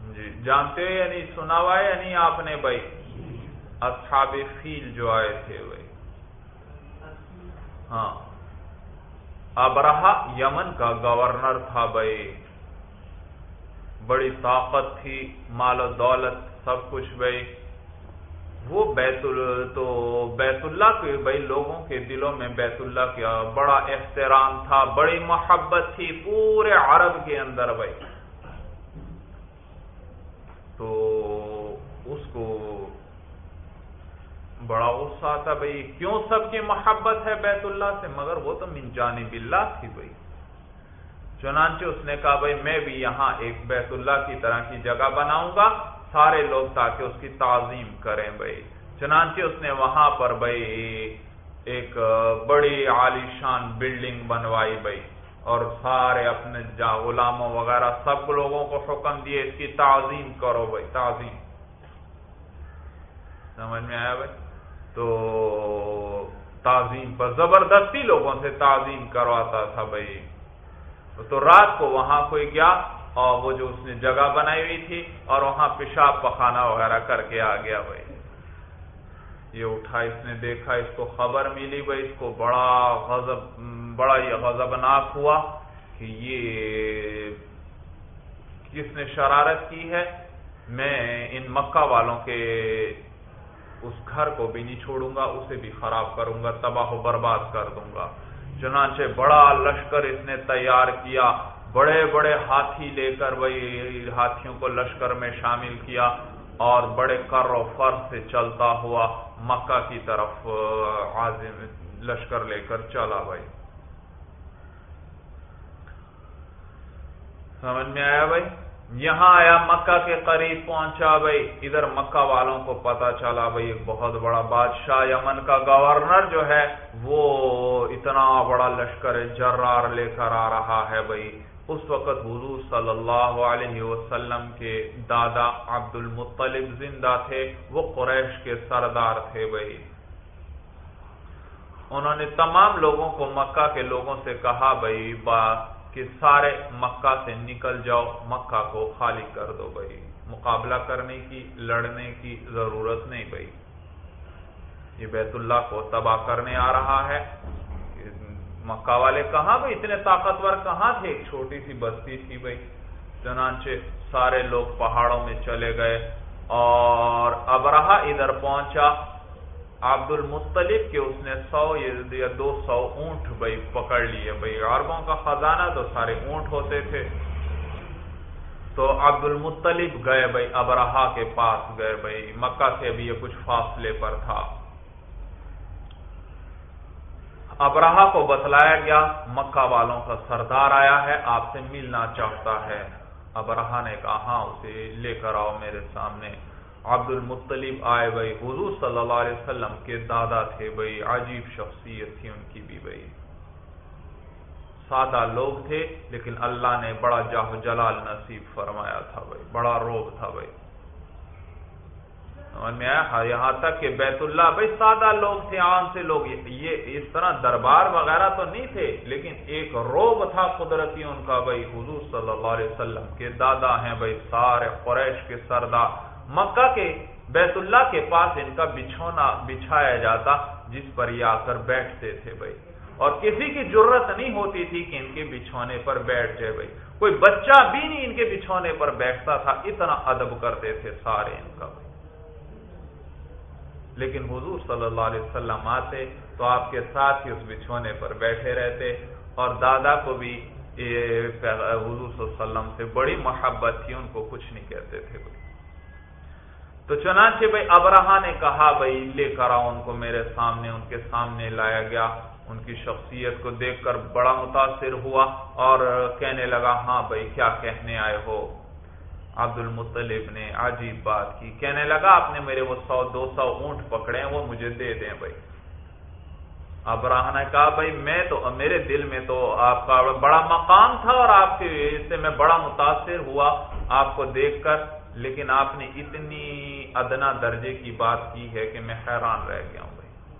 جی جانتے یا نہیں سنا ہوا یا نہیں آپ نے بھائی؟ اصحاب فیل جو آئے تھے بھائی۔ ہاں۔ ابرہا یمن کا گورنر تھا بھائی۔ بڑی طاقت تھی، مال و دولت، سب کچھ بھائی۔ وہ بیت تو بیت اللہ کے بھائی، لوگوں کے دلوں میں بیت اللہ کا بڑا احترام تھا، بڑی محبت تھی پورے عرب کے اندر بھائی۔ تو اس کو بڑا غصہ آتا بھائی، کیوں سب کی محبت ہے بیت اللہ سے؟ مگر وہ تو من جانب اللہ تھی بھائی۔ چنانچہ اس نے کہا، بھائی، میں بھی یہاں ایک بیت اللہ کی طرح کی جگہ بناؤں گا، سارے لوگ تاکہ اس کی تعظیم کریں، بھائی۔ چنانچہ اس نے وہاں پر، بھائی، ایک بڑی عالیشان بلڈنگ بنوائی، بھائی، اور سارے اپنے جا غلاموں وغیرہ سب لوگوں کو حکم دیے، اس کی تعظیم کرو، بھائی، تعظیم۔ سمجھ میں آیا، بھائی؟ تو تعظیم پر زبردستی لوگوں سے تعظیم کرواتا تھا، بھائی۔ تو رات کو وہاں کوئی گیا اور وہ جو اس نے جگہ بنائی ہوئی تھی اور وہاں پیشاب پخانا وغیرہ کر کے آ گیا بھائی۔ یہ اٹھا اس نے دیکھا، اس کو خبر ملی بھائی، اس کو بڑا غضب بڑا یہ غضبناک ہوا کہ یہ کس نے شرارت کی ہے؟ میں ان مکہ والوں کے اس گھر کو بھی نہیں چھوڑوں گا، اسے بھی خراب کروں گا، تباہ و برباد کر دوں گا۔ چنانچہ بڑا لشکر اس نے تیار کیا، بڑے بڑے ہاتھی لے کر وہی ہاتھیوں کو لشکر میں شامل کیا اور بڑے کر و فر سے چلتا ہوا مکہ کی طرف عازم لشکر لے کر چلا بھائی۔ سمجھ میں آیا بھائی؟ یہاں آیا مکہ کے قریب پہنچا بھائی ادھر مکہ والوں کو پتا چلا بھائی ایک بہت بڑا بادشاہ یمن کا گورنر جو ہے، وہ اتنا بڑا لشکر جرار لے کر آ رہا ہے بھائی اس وقت حضور صلی اللہ علیہ وسلم کے دادا عبد المطلب زندہ تھے، وہ قریش کے سردار تھے بھائی انہوں نے تمام لوگوں کو مکہ کے لوگوں سے کہا بھائی با کہ سارے مکہ سے نکل جاؤ، مکہ کو خالی کر دو بھائی۔ مقابلہ کرنے کی، لڑنے کی ضرورت نہیں بھائی۔ یہ بیت اللہ کو تباہ کرنے آ رہا ہے۔ مکہ والے کہاں بھائی؟ اتنے طاقتور کہاں تھے؟ ایک چھوٹی سی بستی تھی بھائی۔ چنانچہ سارے لوگ پہاڑوں میں چلے گئے اور اب رہا ادھر پہنچا۔ عبد المطلب کے اس نے سو یا دو سو اونٹ بھائی پکڑ لیے۔ بھائی عربوں کا خزانہ تو سارے اونٹ ہوتے تھے۔ تو عبد المطلب گئے بھائی ابرہا کے پاس گئے بھائی۔ مکہ سے ابھی یہ کچھ فاصلے پر تھا۔ ابرہا کو بتلایا گیا، مکہ والوں کا سردار آیا ہے، آپ سے ملنا چاہتا ہے۔ ابرہا نے کہا ہاں اسے لے کر آؤ میرے سامنے۔ عبد المطلب آئے بھائی حضور صلی اللہ علیہ وسلم کے دادا تھے بھائی عجیب شخصیت تھی ان کی بھی بھائی سادہ لوگ تھے، لیکن اللہ نے بڑا جاہ جلال نصیب فرمایا تھا بھائی بڑا روب تھا بھائی میں آیا؟ ہاں، یہاں تک کہ بیت اللہ بھائی سادہ لوگ تھے، عام سے لوگ۔ یہ اس طرح دربار وغیرہ تو نہیں تھے، لیکن ایک روب تھا قدرتی ان کا بھائی حضور صلی اللہ علیہ وسلم کے دادا ہیں بھائی سارے قریش کے سردار۔ مکہ کے بیت اللہ کے پاس ان کا بچھونا بچھایا جاتا، جس پر یہ آ کر بیٹھتے تھے بھائی۔ اور کسی کی ضرورت نہیں ہوتی تھی کہ ان کے بچھونے پر بیٹھ جائے بھائی۔ کوئی بچہ بھی نہیں ان کے بچھونے پر بیٹھتا تھا، اتنا ادب کرتے تھے سارے ان کا۔ بھائی لیکن حضور صلی اللہ علیہ وسلم آتے تو آپ کے ساتھ ہی اس بچھونے پر بیٹھے رہتے۔ اور دادا کو بھی حضور صلی اللہ علیہ وسلم سے بڑی محبت تھی، ان کو کچھ نہیں کہتے تھے۔ بھائی تو چنانچہ بھائی ابراہ نے کہا بھائی لے کر آؤ ان کو میرے سامنے، ان کے سامنے لایا گیا۔ ان کی شخصیت کو دیکھ کر بڑا متاثر ہوا اور کہنے لگا ہاں بھائی، کیا کہنے آئے ہو؟ عبد المطلب نے عجیب بات کی۔ کہنے لگا، آپ نے میرے وہ سو، دو سو اونٹ پکڑے ہیں، وہ مجھے دے دیں بھائی۔ ابراہ نے کہا، بھائی میں تو، میرے دل میں تو آپ کا بڑا مقام تھا اور آپ کے اس سے میں بڑا متاثر ہوا، آپ کو دیکھ کر، لیکن آپ نے اتنی ادنا درجے کی بات کی ہے کہ میں حیران رہ گیا ہوں بھائی۔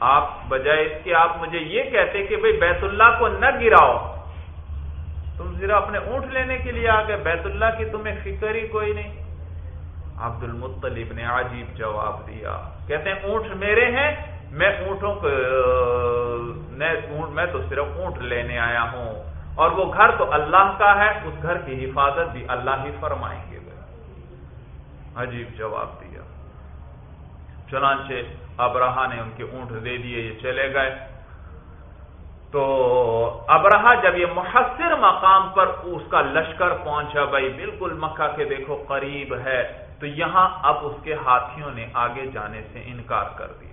آپ بجائے اس کے آپ مجھے یہ کہتے کہ بھائی بیت اللہ کو نہ گراؤ۔ تم صرف اپنے اونٹ لینے کے لیے آ گئے۔ بیت اللہ کی تمہیں فکر ہی کوئی نہیں۔ عبد المطلب نے عجیب جواب دیا۔ کہتے ہیں اونٹ میرے ہیں، میں اونٹوں کو میں تو صرف اونٹ لینے آیا ہوں۔ اور وہ گھر تو اللہ کا ہے، اس گھر کی حفاظت بھی اللہ ہی فرمائیں گے۔ عجیب جواب دیا۔ چنانچہ ابراہ نے ان کے اونٹ دے دیے، یہ چلے گئے۔ تو ابراہ جب یہ محسر مقام پر اس کا لشکر پہنچا، بھائی بالکل مکہ کے دیکھو قریب ہے، تو یہاں اب اس کے ہاتھیوں نے آگے جانے سے انکار کر دیا۔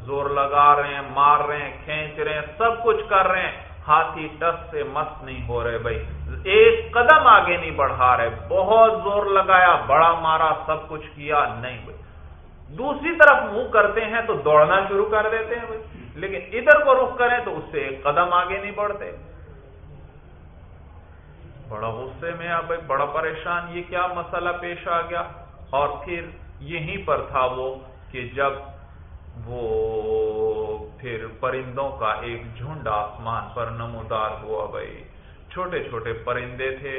زور لگا رہے ہیں، مار رہے ہیں، کھینچ رہے ہیں، سب کچھ کر رہے ہیں۔ ہاتھی ٹس سے مست نہیں ہو رہے، بھائی۔ ایک قدم آگے نہیں بڑھا رہے، بہت زور لگایا، بڑا مارا، سب کچھ کیا، نہیں بھائی۔ دوسری طرف منہ کرتے ہیں تو دوڑنا شروع کر دیتے ہیں بھائی۔ لیکن ادھر کو رخ کریں تو اس سے ایک قدم آگے نہیں بڑھتے۔ بڑا غصے میں آ بھائی، بڑا پریشان، یہ کیا مسئلہ پیش آ گیا؟ اور پھر یہیں پر تھا وہ کہ جب وہ پھر پرندوں کا ایک جھنڈ آسمان پر نمودار ہوا بھائی۔ چھوٹے چھوٹے پرندے تھے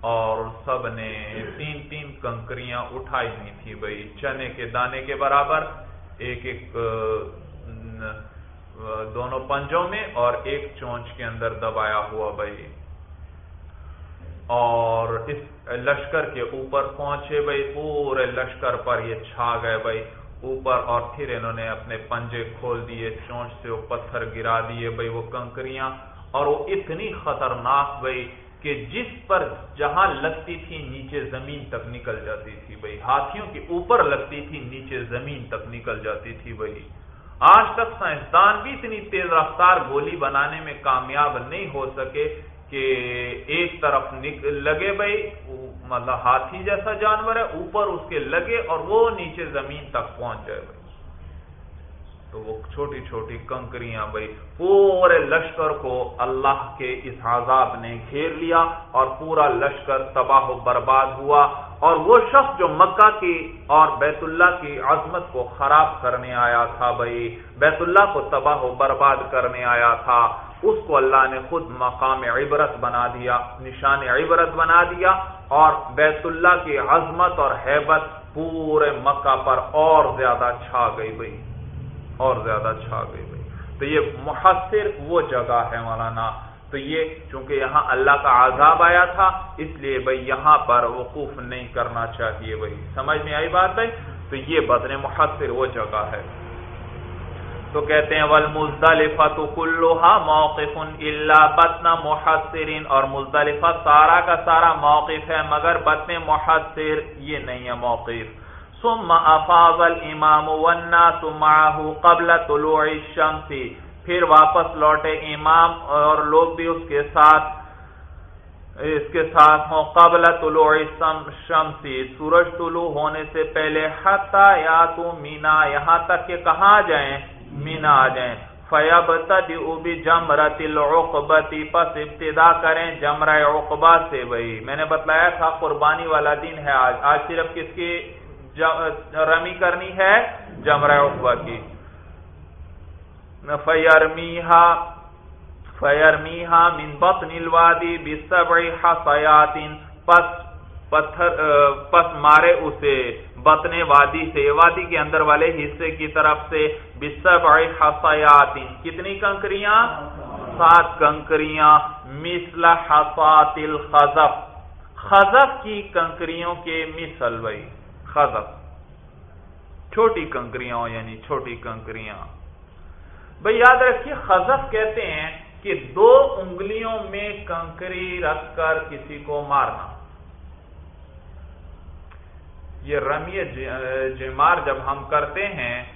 اور سب نے تین تین کنکریاں اٹھائی ہوئی تھی بھائی۔ چنے کے دانے کے برابر ایک ایک دونوں پنجوں میں اور ایک چونچ کے اندر دبایا ہوا بھائی۔ اور اس لشکر کے اوپر پہنچے بھائی، پورے لشکر پر یہ چھا گئے بھائی۔ اوپر اور پھر انہوں نے اپنے پنجے کھول دیے، چونچ سے وہ پتھر گرا دیے بھائی، وہ کنکریاں اور وہ اتنی خطرناک بھائی کہ جس پر جہاں لگتی تھی نیچے زمین تک نکل جاتی تھی بھائی ہاتھیوں کے اوپر لگتی تھی نیچے زمین تک نکل جاتی تھی بھائی آج تک سائنسدان بھی اتنی تیز رفتار گولی بنانے میں کامیاب نہیں ہو سکے کہ ایک طرف لگے بھائی مطلب ہاتھی جیسا جانور ہے، اوپر اس کے لگے اور وہ نیچے زمین تک پہنچ جائے بھائی تو وہ چھوٹی چھوٹی کنکریاں بھائی، پورے لشکر کو اللہ کے اس عذاب نے گھیر لیا اور پورا لشکر تباہ و برباد ہوا اور وہ شخص جو مکہ کی اور بیت اللہ کی عظمت کو خراب کرنے آیا تھا بھائی، بیت اللہ کو تباہ و برباد کرنے آیا تھا۔ اس کو اللہ نے خود مقام عبرت بنا دیا، نشان عبرت بنا دیا اور بیت اللہ کی عظمت اور حیبت پورے مکہ پر اور زیادہ چھا گئی بھائی۔ اور زیادہ چھا گئی بھائی تو یہ محصر وہ جگہ ہے مولانا۔ تو یہ چونکہ یہاں اللہ کا عذاب آیا تھا، اس لیے بھائی یہاں پر وقوف نہیں کرنا چاہیے بھائی۔ سمجھ میں آئی بات بھائی؟ تو یہ بدن محصر وہ جگہ ہے۔ تو کہتے ہیں ول مزدلفہ تو کلوہا موقف اللہ بطن محسرین اور مزدلفہ سارا کا سارا موقف ہے، مگر بطن محسر یہ نہیں ہے موقف۔ ثم افاض الامام والناس معه قبل طلوع الشمس. پھر واپس لوٹے امام اور لوگ بھی اس کے ساتھ، اس کے ساتھ ہوں قبل طلوع الشمس سورج طلوع ہونے سے پہلے حتی یا تو مینا، یہاں تک کہ کہاں جائیں؟ مینا آ جائیں. فیب تدی جمرت العقبتی پس ابتدا کریں جمرہ عقبہ سے بھائی. میں نے بتلایا تھا قربانی والا دن ہے آج. آج صرف کس کی؟ رمی کرنی ہے، جمرہ عقبہ کی۔ فیرمیہا فیرمیہا من بطن الوادی بسبع حصیات پس پتھر پس مارے اسے، بطن وادی سے، وادی کے اندر والے حصے کی طرف سے حصیات کتنی کنکریاں؟ سات کنکریاں، مثل حصات الخزف۔ خزف کی کنکریوں کے مثل بھائی خزف چھوٹی کنکریاں یعنی چھوٹی کنکریاں۔ بھائی یاد رکھیے، خزف کہتے ہیں کہ دو انگلیوں میں کنکری رکھ کر کسی کو مارنا۔ یہ رمی جمار جب ہم کرتے ہیں،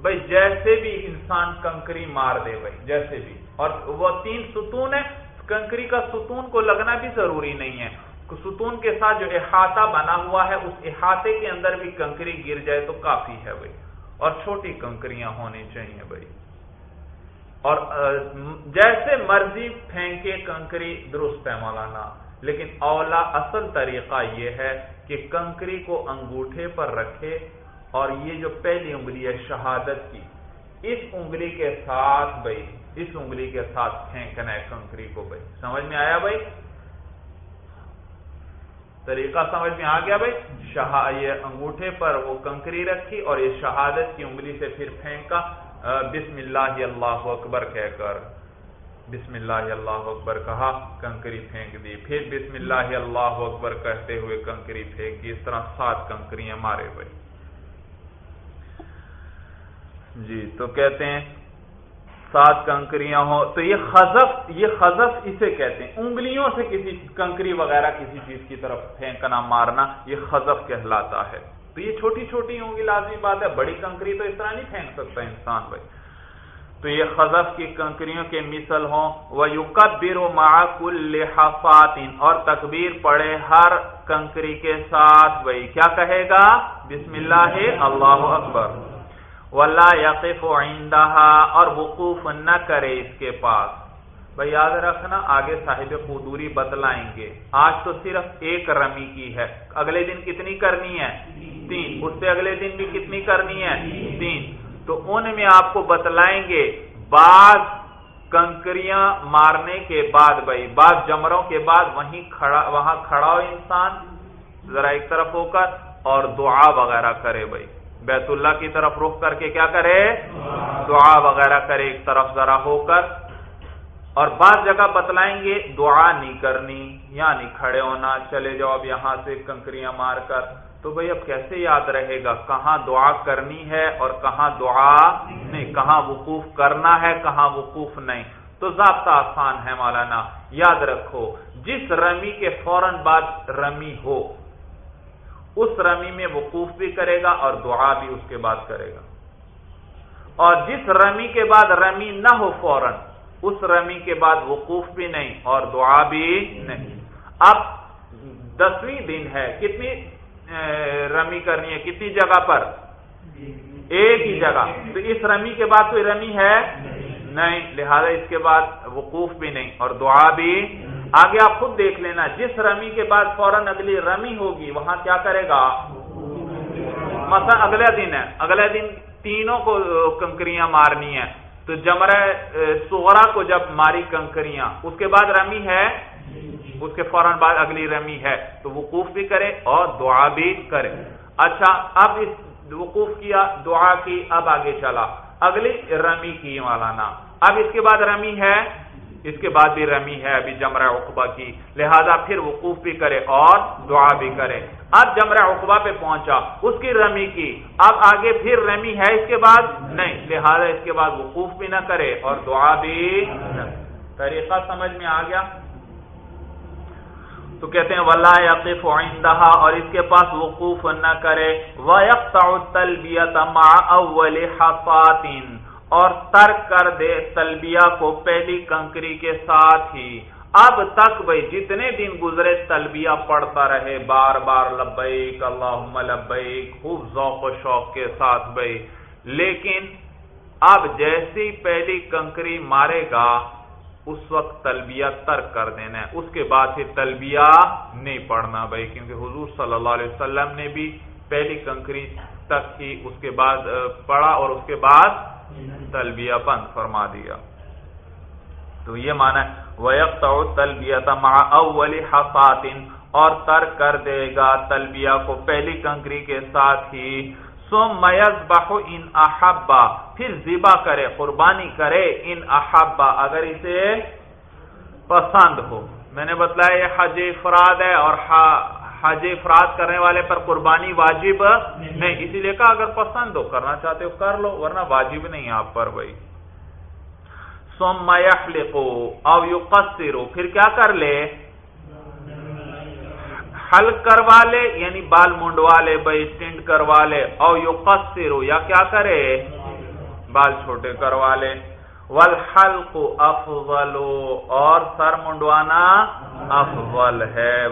بھائی جیسے بھی انسان کنکری مار دے بھائی، جیسے بھی۔ اور وہ تین ستون ہے کنکری کا ستون کو لگنا بھی ضروری نہیں ہے۔ ستون کے ساتھ جو احاطہ بنا ہوا ہے، اس احاطے کے اندر بھی کنکری گر جائے تو کافی ہے بھائی۔ اور چھوٹی کنکریاں ہونی چاہیے بھائی۔ اور جیسے مرضی پھینکے کنکری، درست ہے مولانا۔ لیکن اولا اصل طریقہ یہ ہے کہ کنکری کو انگوٹھے پر رکھے اور یہ جو پہلی انگلی ہے، شہادت کی، اس انگلی کے ساتھ بھائی، اس انگلی کے ساتھ پھینکنا ہے کنکری کو بھائی۔ سمجھ میں آیا بھائی؟ طریقہ سمجھ میں آ گیا بھائی؟ شاہ یہ انگوٹھے پر وہ کنکری رکھی اور یہ شہادت کی انگلی سے پھر پھینکا۔ بسم اللہ اللہ اکبر کہہ کر۔ بسم اللہ اللہ اکبر کہا، کنکری پھینک دی۔ پھر بسم اللہ اللہ اکبر کہتے ہوئے کنکری پھینک دی اس طرح سات کنکریاں مارے بھائی۔ جی تو کہتے ہیں سات کنکریاں ہو تو یہ خزف یہ خزف اسے کہتے ہیں۔ انگلیوں سے کسی کنکری وغیرہ کسی چیز کی طرف پھینکنا، مارنا، یہ خزف کہلاتا ہے۔ تو یہ چھوٹی چھوٹی ہوں گی، لازمی بات ہے۔ بڑی کنکری تو اس طرح نہیں پھینک سکتا انسان بھائی۔ تو یہ خزف کی کنکریوں کے مثل ہوں۔ وہ یوکبر و اور تکبیر پڑے ہر کنکری کے ساتھ۔ بھائی کیا کہے گا؟ بسم اللہ اللہ اکبر۔ ولا یقف عندها اور وقوف نہ کرے اس کے پاس۔ بھائی یاد رکھنا، آگے صاحب قدوری بتلائیں گے۔ آج تو صرف ایک رمی کی ہے۔ اگلے دن کتنی کرنی ہے؟ تین۔ اس سے اگلے دن بھی کتنی کرنی ہے؟ تین۔ تو ان میں آپ کو بتلائیں گے، بعض کنکریاں مارنے کے بعد بھائی، بعض جمروں کے بعد وہیں کھڑا، وہاں کھڑا ہو انسان۔ ذرا ایک طرف ہو کر اور دعا وغیرہ کرے بھائی۔ بیت اللہ کی طرف رخ کر کے کیا کرے؟ دعا وغیرہ کرے، ایک طرف ذرا ہو کر۔ اور بعض جگہ بتلائیں گے، دعا نہیں کرنی یعنی کھڑے ہونا، چلے جاؤ اب یہاں سے کنکریاں مار کر۔ تو بھئی اب کیسے یاد رہے گا؟ کہاں دعا کرنی ہے اور کہاں دعا نہیں؟ کہاں وقوف کرنا ہے، کہاں وقوف نہیں؟ تو ضابطہ آسان ہے مولانا، یاد رکھو، جس رمی کے فوراً بعد رمی ہو اس رمی میں وقوف بھی کرے گا اور دعا بھی اس کے بعد کرے گا۔ اور جس رمی کے بعد رمی نہ ہو فوراً اس رمی کے بعد وقوف بھی نہیں اور دعا بھی نہیں۔ اب دسویں دن ہے کتنی رمی کرنی ہے؟ کتنی جگہ پر؟ ایک ہی جگہ۔ تو اس رمی کے بعد کوئی رمی ہے؟ نہیں لہذا اس کے بعد وقوف بھی نہیں اور دعا بھی آگے آپ خود دیکھ لینا، جس رمی کے بعد فوراً اگلی رمی ہوگی، وہاں کیا کرے گا؟ مثلا اگلا دن ہے اگلا دن تینوں کو کنکریاں مارنی ہے تو جمرہ سورا کو جب ماری کنکریاں، اس کے بعد رمی ہے، اس کے فوراً بعد اگلی رمی ہے۔ تو وقوف بھی کرے اور دعا بھی کرے۔ اچھا اب اس وقوف کیا، دعا کی، اب آگے چلا۔ اگلی رمی کی، مولانا۔ اب اس کے بعد رمی ہے اس کے بعد بھی رمی ہے ابھی جمرہ اقبا کی۔ لہذا پھر وقوف بھی کرے اور دعا بھی کرے۔ اب جمرہ اقبا پہ پہنچا۔ اس کی رمی کی۔ اب آگے پھر رمی ہے اس کے بعد؟ نہیں۔ لہذا اس کے بعد وقوف بھی نہ کرے اور دعا بھی طریقہ سمجھ میں آ گیا؟ تو کہتے ہیں، ولا یقف عندہ اور اس کے پاس وقوف نہ کرے۔ وَيَقْتَعُ التَّلْبِيَةَ مَعَ أَوَّلِ حَفَاتٍ اور ترک کر دے تلبیہ کو پہلی کنکری کے ساتھ ہی۔ اب تک بھائی جتنے دن گزرے تلبیہ پڑھتا رہے، بار بار لبیک، اللہم لبیک، خوب ذوق و شوق کے ساتھ بھائی۔ لیکن اب جیسی پہلی کنکری مارے گا، اس وقت تلبیہ ترک کر دینا ہے۔ اس کے بعد پھر تلبیہ نہیں پڑھنا بھائی، کیونکہ حضور صلی اللہ علیہ وسلم نے بھی پہلی کنکری تک ہی اس کے بعد پڑھا اور اس کے بعد تلبیہ بند فرما دیا۔ تو یہ مانا ہے تلبیہ اور ترک کر دے گا تلبیہ کو پہلی کنکری کے ساتھ ہی۔ سم ان احبا پھر ذبا کرے، قربانی کرے ان احبا اگر اسے پسند ہو۔ میں نے بتلایا یہ حج افراد ہے اور حج افراد کرنے والے پر قربانی واجب نہیں، اسی لیے کہا اگر پسند ہو، کرنا چاہتے ہو، کر لو، ورنہ واجب نہیں آپ پر بھائی۔ سوم یخلقو او یقصرو پھر کیا کر لے؟ حل کروا لے یعنی بال منڈوا لے، بھائی اسٹینڈ کروا لے، او یقصرو یا کیا کرے؟ بال چھوٹے کروا لے۔ والحلق افضل اور سر منڈوانا افضل ہے۔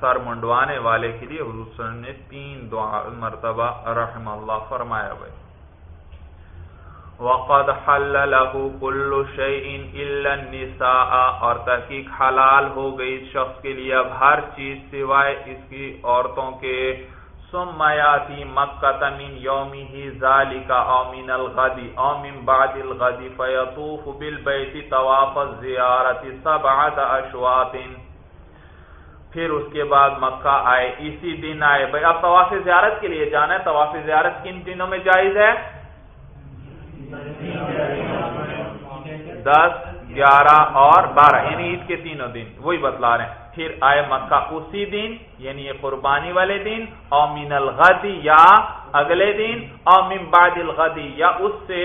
سر منڈوانے والے کے لیے حضور نے تین دعا، مرتبہ رحم اللہ فرمایا بھائی۔ وقد حل له كل شيء الا النساء۔ اور تحقیق حلال ہو گئی شخص کے لیے۔ اب ہر چیز سوائے اس کی عورتوں کے۔ ثم ياتي مكه من يومه ذلك او من الغد او من بعد الغد فيطوف بالبيت طواف الزياره سبعه اشواط پھر اس کے بعد مکہ آئے، اسی دن آئے۔ بھائی، اب طواف زیارت کے لیے جانا ہے۔ طواف زیارت کن دنوں میں جائز ہے؟ دس، گیارہ اور بارہ یعنی عید کے تینوں دن۔ وہی بتلا رہے ہیں۔ پھر آئے مکہ اسی دن یعنی یہ قربانی والے دن، او من الغدی یا اگلے دن، او من بعد الغدی یا اس سے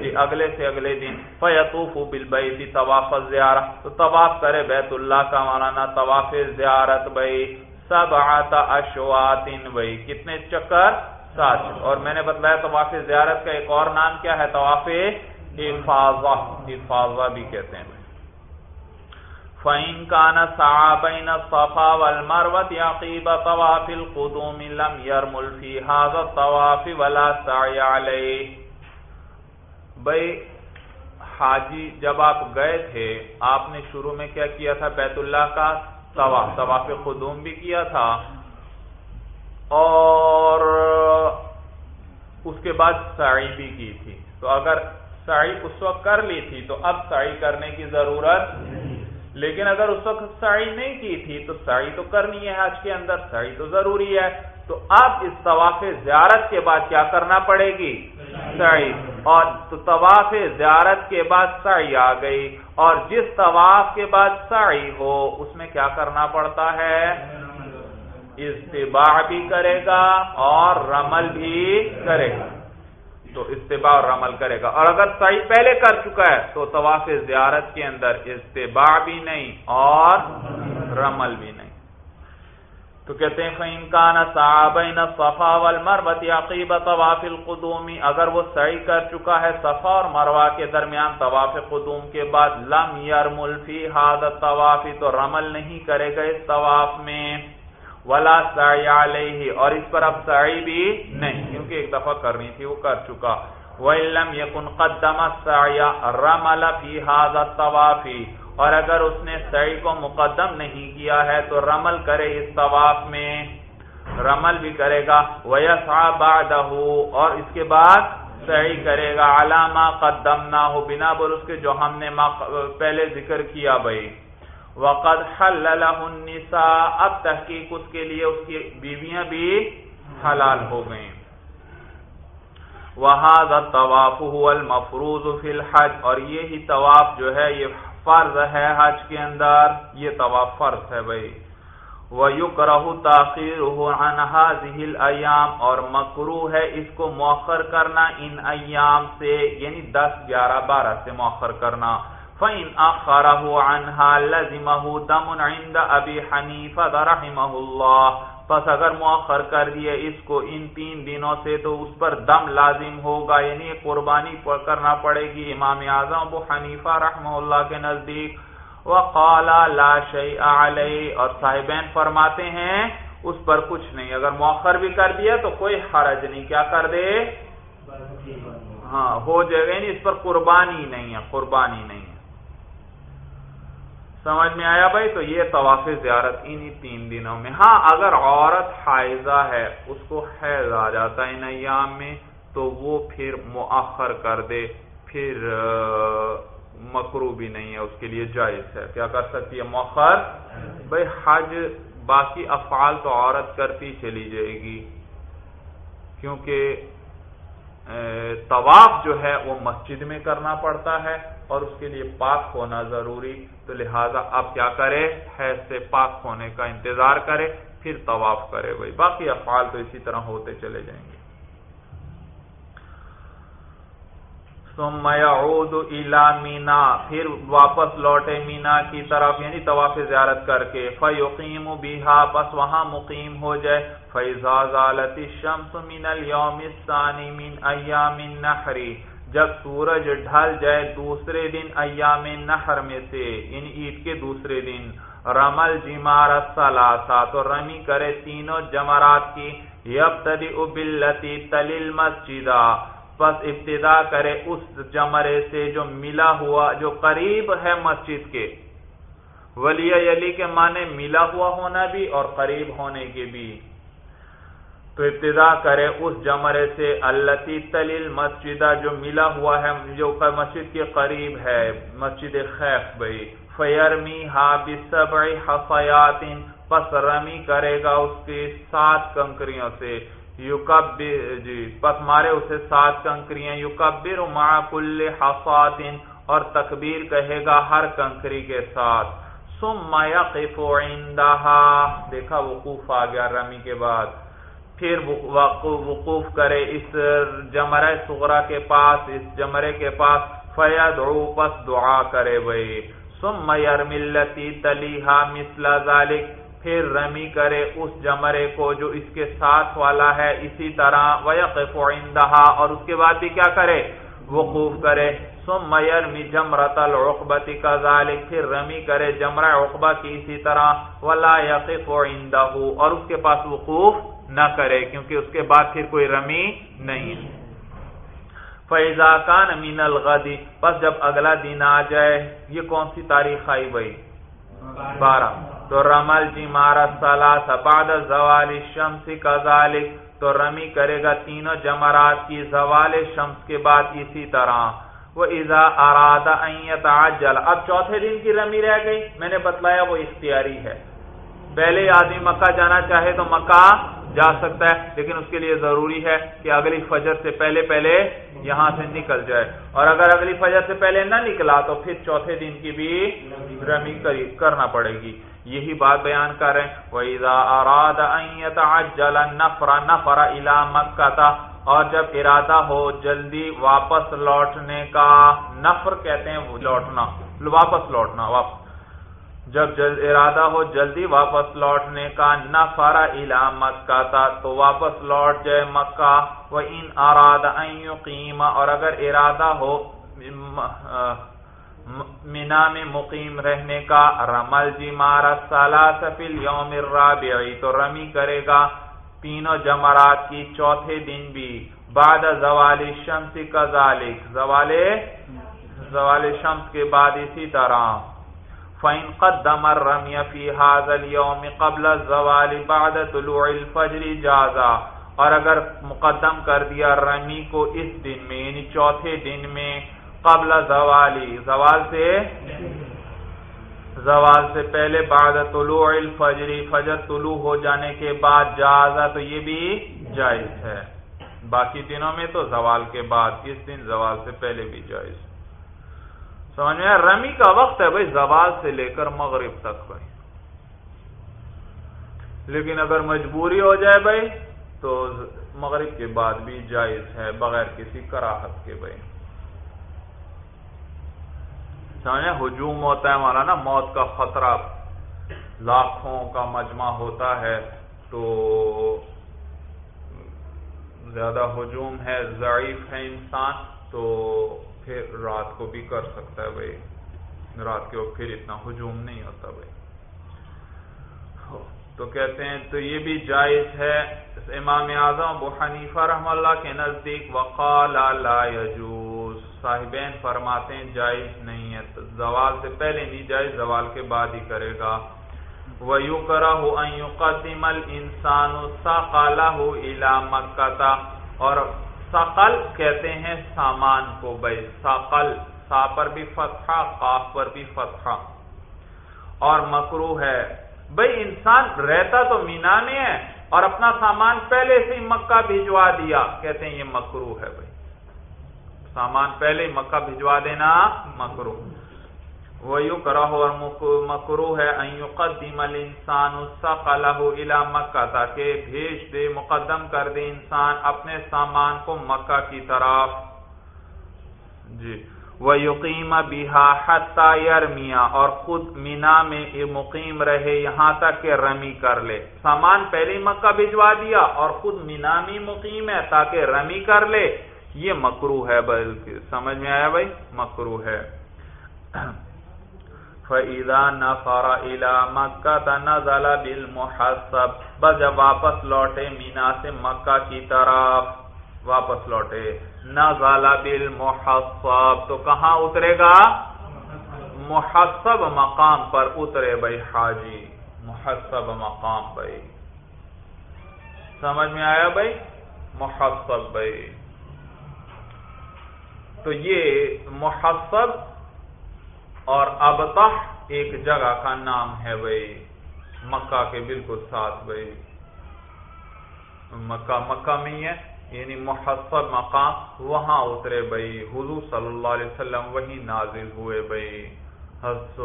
جی اگلے سے اگلے دن۔ فیطوف بالبیت، طواف زیارہ تو طواف کرے بیت اللہ کا مولانا، طواف زیارت بھائی۔ سب آتا اشوات بھائی۔ کتنے چکر؟ سات اور میں نے بتلایا طواف زیارت کا ایک اور نام کیا ہے، طواف حفاظہ۔ حفاظہ بھی کہتے ہیں۔ فَإِن كَانَ سَعَى بَيْنَ الصَّفَا وَالْمَرْوَةِ عَقِيبَ طَوَافِ الْقُدُومِ لَمْ يَرْمُلْ فِي هَذَا الطَّوَافِ وَلَا سَعْيَ عَلَيْهِ۔ بھئی حاجی، جب آپ گئے تھے، آپ نے شروع میں کیا کیا تھا؟ بیت اللہ کا طواف طواف قدوم بھی کیا تھا۔ اور اس کے بعد سعی بھی کی تھی۔ تو اگر سعی اس وقت کر لی تھی، تو اب سعی کرنے کی ضرورت لیکن اگر اس وقت سعی نہیں کی تھی تو سعی تو کرنی ہے آج کے اندر، سعی تو ضروری ہے۔ تو اب اس طواف زیارت کے بعد کیا کرنا پڑے گی؟ سعی۔ اور تو طواف زیارت کے بعد سعی آ گئی۔ اور جس طواف کے بعد سعی ہو، اس میں کیا کرنا پڑتا ہے؟ استباع بھی کرے گا اور رمل بھی کرے گا۔ تو استباع اور رمل کرے گا۔ اور اگر صحیح پہلے کر چکا ہے، تو طواف زیارت کے اندر استباع بھی نہیں اور رمل بھی نہیں۔ تو کہتے ہیں، فَإِن كَانَ صَعَبَيْنَ صَفَا وَالْمَرْوَةِ عَقِيبَ طَوَافِ اگر وہ صحیح کر چکا ہے صفا اور مروہ کے درمیان طواف قدوم کے بعد، لم يرمل فی هذا الطواف، تو رمل نہیں کرے گا اس طواف میں۔ ولا سعی علیہ، اور اس پر اب سعی بھی نہیں، کیونکہ ایک دفعہ کرنی تھی، وہ کر چکا۔ وَإِلَّمْ يَكُنْ قَدَّمَ السَّعْيَ رَمَلَ فِي هَذَا الطَّوَافِ، اور اگر اس نے سعی کو مقدم نہیں کیا ہے، تو رمل کرے اس طواف میں۔ رمل بھی کرے گا۔ وَيَسْعَ بَعْدَهُ، اور اس کے بعد سعی کرے گا۔ علامہ قدمناہ بنا بر اس کے جو ہم نے پہلے ذکر کیا بھائی۔ وقد حل له النساء، اب تحقیق اس کے لیے اس کی بیویاں بھی حلال ہو گئیں۔ وہذا الطواف هو المفروض فی الحج، اور یہی طواف جو ہے، یہ فرض ہے حج کے اندر، یہ طواف فرض ہے بھائی۔ وَيُكْرَهُ تَاخِيرُهُ عَنْ هَذِهِ الْأَيَّامِ، اور مکروہ ہے اس کو مؤخر کرنا ان ایام سے یعنی دس، گیارہ، بارہ سے مؤخر کرنا۔ فَإِنْ أَخَّرَهُ عَنْهَا لَزِمَهُ دَمٌ عِنْدَ أَبِي حَنِيفَةَ رَحِمَهُ اللَّهِ۔ پس اگر مؤخر کر دیے اس کو ان تین دنوں سے تو اس پر دم لازم ہوگا یعنی قربانی کرنا پڑے گی۔ امام اعظم ابو حنیفہ رحمہ اللہ کے نزدیک۔ وقال لا شيء علیہ اور صاحبین فرماتے ہیں، اس پر کچھ نہیں۔ اگر مؤخر بھی کر دیا تو کوئی حرج نہیں۔ کیا کر دے؟ ہاں ہو جائے گا۔ یعنی اس پر قربانی نہیں ہے، قربانی نہیں۔ سمجھ میں آیا بھائی؟ تو یہ طواف زیارت انہی تین دنوں میں۔ ہاں اگر عورت حائزہ ہے، اس کو حیض آ جاتا ہے ان ایام میں، تو وہ پھر مؤخر کر دے۔ پھر مکرو بھی نہیں ہے، اس کے لیے جائز ہے۔ کیا کر سکتی ہے مؤخر؟ بھائی، حج باقی افعال تو عورت کرتی چلی جائے گی۔ کیونکہ طواف جو ہے، وہ مسجد میں کرنا پڑتا ہے۔ اور اس کے لیے پاک ہونا ضروری۔ تو لہٰذا اب کیا کرے حیض سے پاک ہونے کا انتظار کرے پھر طواف کرے بھائی، باقی افعال تو اسی طرح ہوتے چلے جائیں گے۔ مینا، پھر واپس لوٹے مینا کی طرف یعنی طواف زیارت کر کے۔ فیقیم بیہا پس وہاں مقیم ہو جائے۔ فیضا ضالت الشمس من اليوم الثانی من ایام النحری جب سورج ڈھل جائے دوسرے دن ایام نہر میں سے ان عید کے دوسرے دن، رمل جمار سلاسا تو رمی کرے تینوں جمرات کی یبتدی بلتی تلیل مسجدہ پس ابتدا کرے اس جمرے سے جو ملا ہوا، جو قریب ہے مسجد کے۔ ولی علی کے معنی ملا ہوا ہونا بھی اور قریب ہونے کے بھی۔ تو ابتدا کرے اس جمرے سے اللہ تلیل مسجدہ جو ملا ہوا ہے، جو مسجد کے قریب ہے، مسجد خیف بھائی۔ فیرمی ہا حفیات پس رمی کرے گا اس کے سات کنکریوں سے۔ یکبر جی پس مارے اسے سات کنکریاں۔ یکبر مع کل حفات اور تکبیر کہے گا ہر کنکری کے ساتھ۔ ثم یقف عندها دیکھا، وقوف آ گیا رمی کے بعد۔ پھر وقوف کرے اس جمرہ سغرا کے پاس، اس جمرے کے پاس، فیدعو پس دعا کرے بھئی ثم يرملتی تلیہا مثل ذالک۔ پھر رمی کرے اس جمرے کو جو اس کے ساتھ والا ہے، اسی طرح وَيَقِفُ عِنْدَهَا اور اس کے بعد بھی کیا کرے؟ وقوف کرے۔ ثم يرمی جمرت العقبت كذلك پھر رمی کرے جمرہ عقبہ کی اسی طرح۔ ولا يقف عنده اور اس کے پاس وقوف نہ کرے، کیونکہ اس کے بعد پھر کوئی رمی نہیں فیضا کان امین الغدی پس جب اگلا دن آ جائے، یہ کون سی تاریخ آئی بھائی؟ بارہ۔ تو رمل جی مارا سلاس بعد زوال شمس کذالک، تو رمی کرے گا تینوں جمرات کی زوال شمس کے بعد اسی طرح۔ وہ ازا ارادہ تعجل اب چوتھے دن کی رمی رہ گئی، میں نے بتلایا وہ اختیاری ہے۔ پہلے آدمی مکہ جانا چاہے تو مکہ جا سکتا ہے، لیکن اس کے لیے ضروری ہے کہ اگلی فجر سے پہلے پہلے یہاں سے نکل جائے۔ اور اگر اگلی فجر سے پہلے نہ نکلا تو پھر چوتھے دن کی بھی رمی کرنا پڑے گی۔ یہی بات بیان کر رہے ہیں۔ وَإِذَا أَرَادَ أَن يَتَعَجَّلَ النَّفْرَ، نَفْرَ إِلَى مَكَّةَ اور جب ارادہ ہو جلدی واپس لوٹنے کا، نفر کہتے ہیں لوٹنا، واپس لوٹنا، واپس۔ جب جل ارادہ ہو جلدی واپس لوٹنے کا نہ فارا الا مکہ تھا تو واپس لوٹ جائے مکہ۔ وہ ان اراد قیمہ اور اگر ارادہ ہو مینا میں مقیم رہنے کا، رمل جی مارا سالہ یوم الرابعی، تو رمی کرے گا۔ تینوں جمرات کی چوتھے دن بھی۔ بعد زوال شمس کا ذالک زوال زوال شمس کے بعد اسی طرح۔ فَإِن قَدَّمَ الرَّمْيَ فِي هَذَا الْيَوْمِ قَبْلَ الزَّوَالِ بَعْدَ طُلُوعِ الْفَجْرِ جَازَ۔ اور اگر مقدم کر دیا رمی کو اس دن میں یعنی چوتھے دن میں قبل زوالی زوال سے؟ زوال سے پہلے بعد طلوع الفجر، فجر طلوع ہو جانے کے بعد جازا تو یہ بھی جائز ہے۔ باقی دنوں میں تو زوال کے بعد، اس دن زوال سے پہلے بھی جائز۔ سمجھ میں رمی کا وقت ہے بھائی، زوال سے لے کر مغرب تک بھائی۔ لیکن اگر مجبوری ہو جائے بھائی، تو مغرب کے بعد بھی جائز ہے، بغیر کسی کراہت کے بھائی۔ سمجھے ہجوم ہوتا ہے ہمارا نا، موت کا خطرہ۔ لاکھوں کا مجمع ہوتا ہے، تو زیادہ ہجوم ہے، ضعیف ہے انسان، تو پھر رات کو بھی کر سکتا ہے بھائی۔ رات کے وقت پھر اتنا ہجوم نہیں ہوتا بھائی۔ تو کہتے ہیں، تو یہ بھی جائز ہے۔ امام اعظم ابو حنیفہ رحم اللہ کے نزدیک وقال لا يجوز صاحبین فرماتے ہیں، جائز نہیں ہے۔ زوال سے پہلے نہیں جائز، زوال کے بعد ہی کرے گا۔ وَيُكْرَهُ أَن يُقَدِّمَ الْإِنسَانُ سَقَلَهُ إِلَى مَكَّةَ اور سقل کہتے ہیں سامان کو بھائی سقل سا پر بھی فتحہ، قاف پر بھی فتحہ۔ اور مکرو ہے۔ بھائی، انسان رہتا تو مینا میں ہے اور اپنا سامان پہلے سے ہی مکہ بھجوا دیا۔ کہتے ہیں یہ مکرو ہے بھائی۔ سامان پہلے ہی مکہ بھجوا دینا مکرو وہ یو کرا اور مکرو ہے قدیم الانسان سقلہ الى مکہ تاکہ بھیج دے، مقدم کر دے انسان اپنے سامان کو مکہ کی طرف۔ جی۔ وہ یقین بہا حتا یرمیا اور خود مینا میں مقیم رہے، یہاں تک کہ رمی کر لے۔ سامان پہلے مکہ بھجوا دیا اور خود مینا میں مقیم ہے تاکہ رمی کر لے۔ یہ مکرو ہے، بلکہ، سمجھ میں آیا بھائی؟ مکرو ہے۔ فَإِذَا نَفَرَ إِلَى مَكَّةَ نَزَلَ بِالْمُحَسَّبِ بس جب واپس لوٹے مینا سے مکہ کی طرف، واپس لوٹے۔ نَزَلَ بِالْمُحَسَّبِ تو کہاں اترے گا؟ محسب مقام پر اترے بھائی حاجی محسب مقام بھائی۔ سمجھ میں آیا بھائی؟ محسب بھائی۔ تو یہ محسب اور ابتح ایک جگہ کا نام ہے بھائی، مکہ کے بالکل ساتھ بھائی۔ مکہ مکہ میں ہی ہے یعنی محسب مقام وہاں اترے بھائی۔ حضور صلی اللہ علیہ وسلم وہی نازل ہوئے بھائی۔ حضرت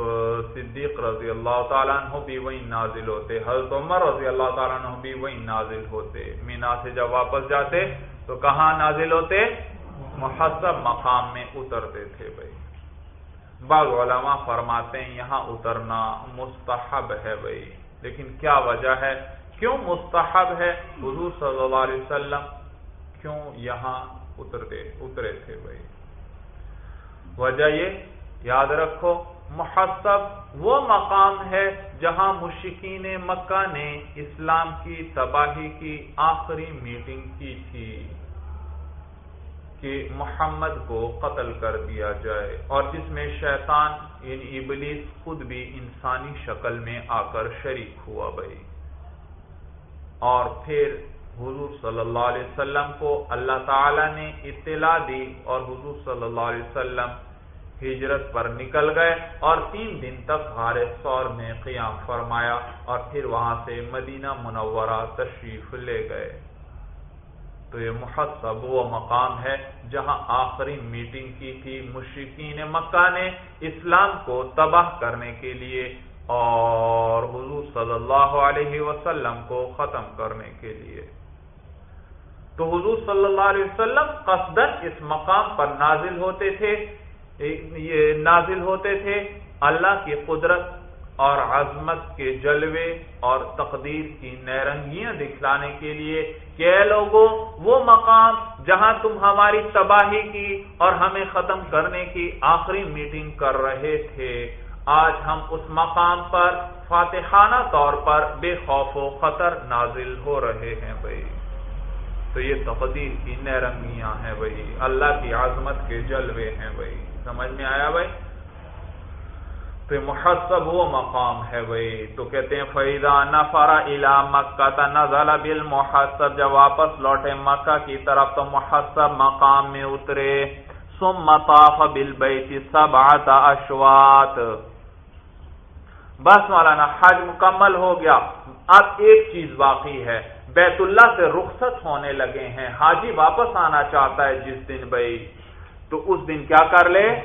صدیق رضی اللہ تعالیٰ عنہ بھی وہی نازل ہوتے۔ حضرت عمر رضی اللہ تعالیٰ عنہ بھی وہی نازل ہوتے۔ مینا سے جب واپس جاتے تو کہاں نازل ہوتے؟ محسب مقام میں اترتے تھے بھائی۔ بعض علماء فرماتے ہیں یہاں اترنا مستحب ہے بھائی۔ لیکن کیا وجہ ہے؟ کیوں مستحب ہے؟ حضور صلی اللہ علیہ وسلم کیوں یہاں اترتے اترے تھے بھائی؟ وجہ یہ، یاد رکھو، محسب وہ مقام ہے جہاں مشکین مکہ نے اسلام کی تباہی کی آخری میٹنگ کی تھی۔ کہ محمد کو قتل کر دیا جائے اور جس میں شیطان ان ابلیس خود بھی انسانی شکل میں آ کر شریک ہوا بھائی۔ اور پھر حضور صلی اللہ علیہ وسلم کو اللہ تعالی نے اطلاع دی اور حضور صلی اللہ علیہ وسلم ہجرت پر نکل گئے اور تین دن تک ہارے سور میں قیام فرمایا اور پھر وہاں سے مدینہ منورہ تشریف لے گئے۔ تو یہ محسب وہ مقام ہے جہاں آخری میٹنگ کی تھی مشرقین مکہ نے اسلام کو تباہ کرنے کے لیے اور حضور صلی اللہ علیہ وسلم کو ختم کرنے کے لیے۔ تو حضور صلی اللہ علیہ وسلم قصدن اس مقام پر نازل ہوتے تھے۔ یہ نازل ہوتے تھے اللہ کی قدرت اور عظمت کے جلوے اور تقدیر کی نیرنگیاں دکھلانے کے لیے کہ اے لوگوں، وہ مقام جہاں تم ہماری تباہی کی اور ہمیں ختم کرنے کی آخری میٹنگ کر رہے تھے، آج ہم اس مقام پر فاتحانہ طور پر بے خوف و خطر نازل ہو رہے ہیں بھائی۔ تو یہ تقدیر کی نیرنگیاں ہیں بھائی، اللہ کی عظمت کے جلوے ہیں بھائی۔ سمجھ میں آیا بھائی؟ تو محسب وہ مقام ہے بھائی تو کہتے ہیں فیضا نفرا الا مکہ تا نزل بالمحسب، جب واپس لوٹے مکہ کی طرف تو محسب مقام میں اترے۔ ثم طاف بالبیت سبعت اشوات بس مولانا، حج مکمل ہو گیا۔ اب ایک چیز باقی ہے۔ بیت اللہ سے رخصت ہونے لگے ہیں۔ حاجی واپس آنا چاہتا ہے جس دن، بھائی۔ تو اس دن کیا کر لے؟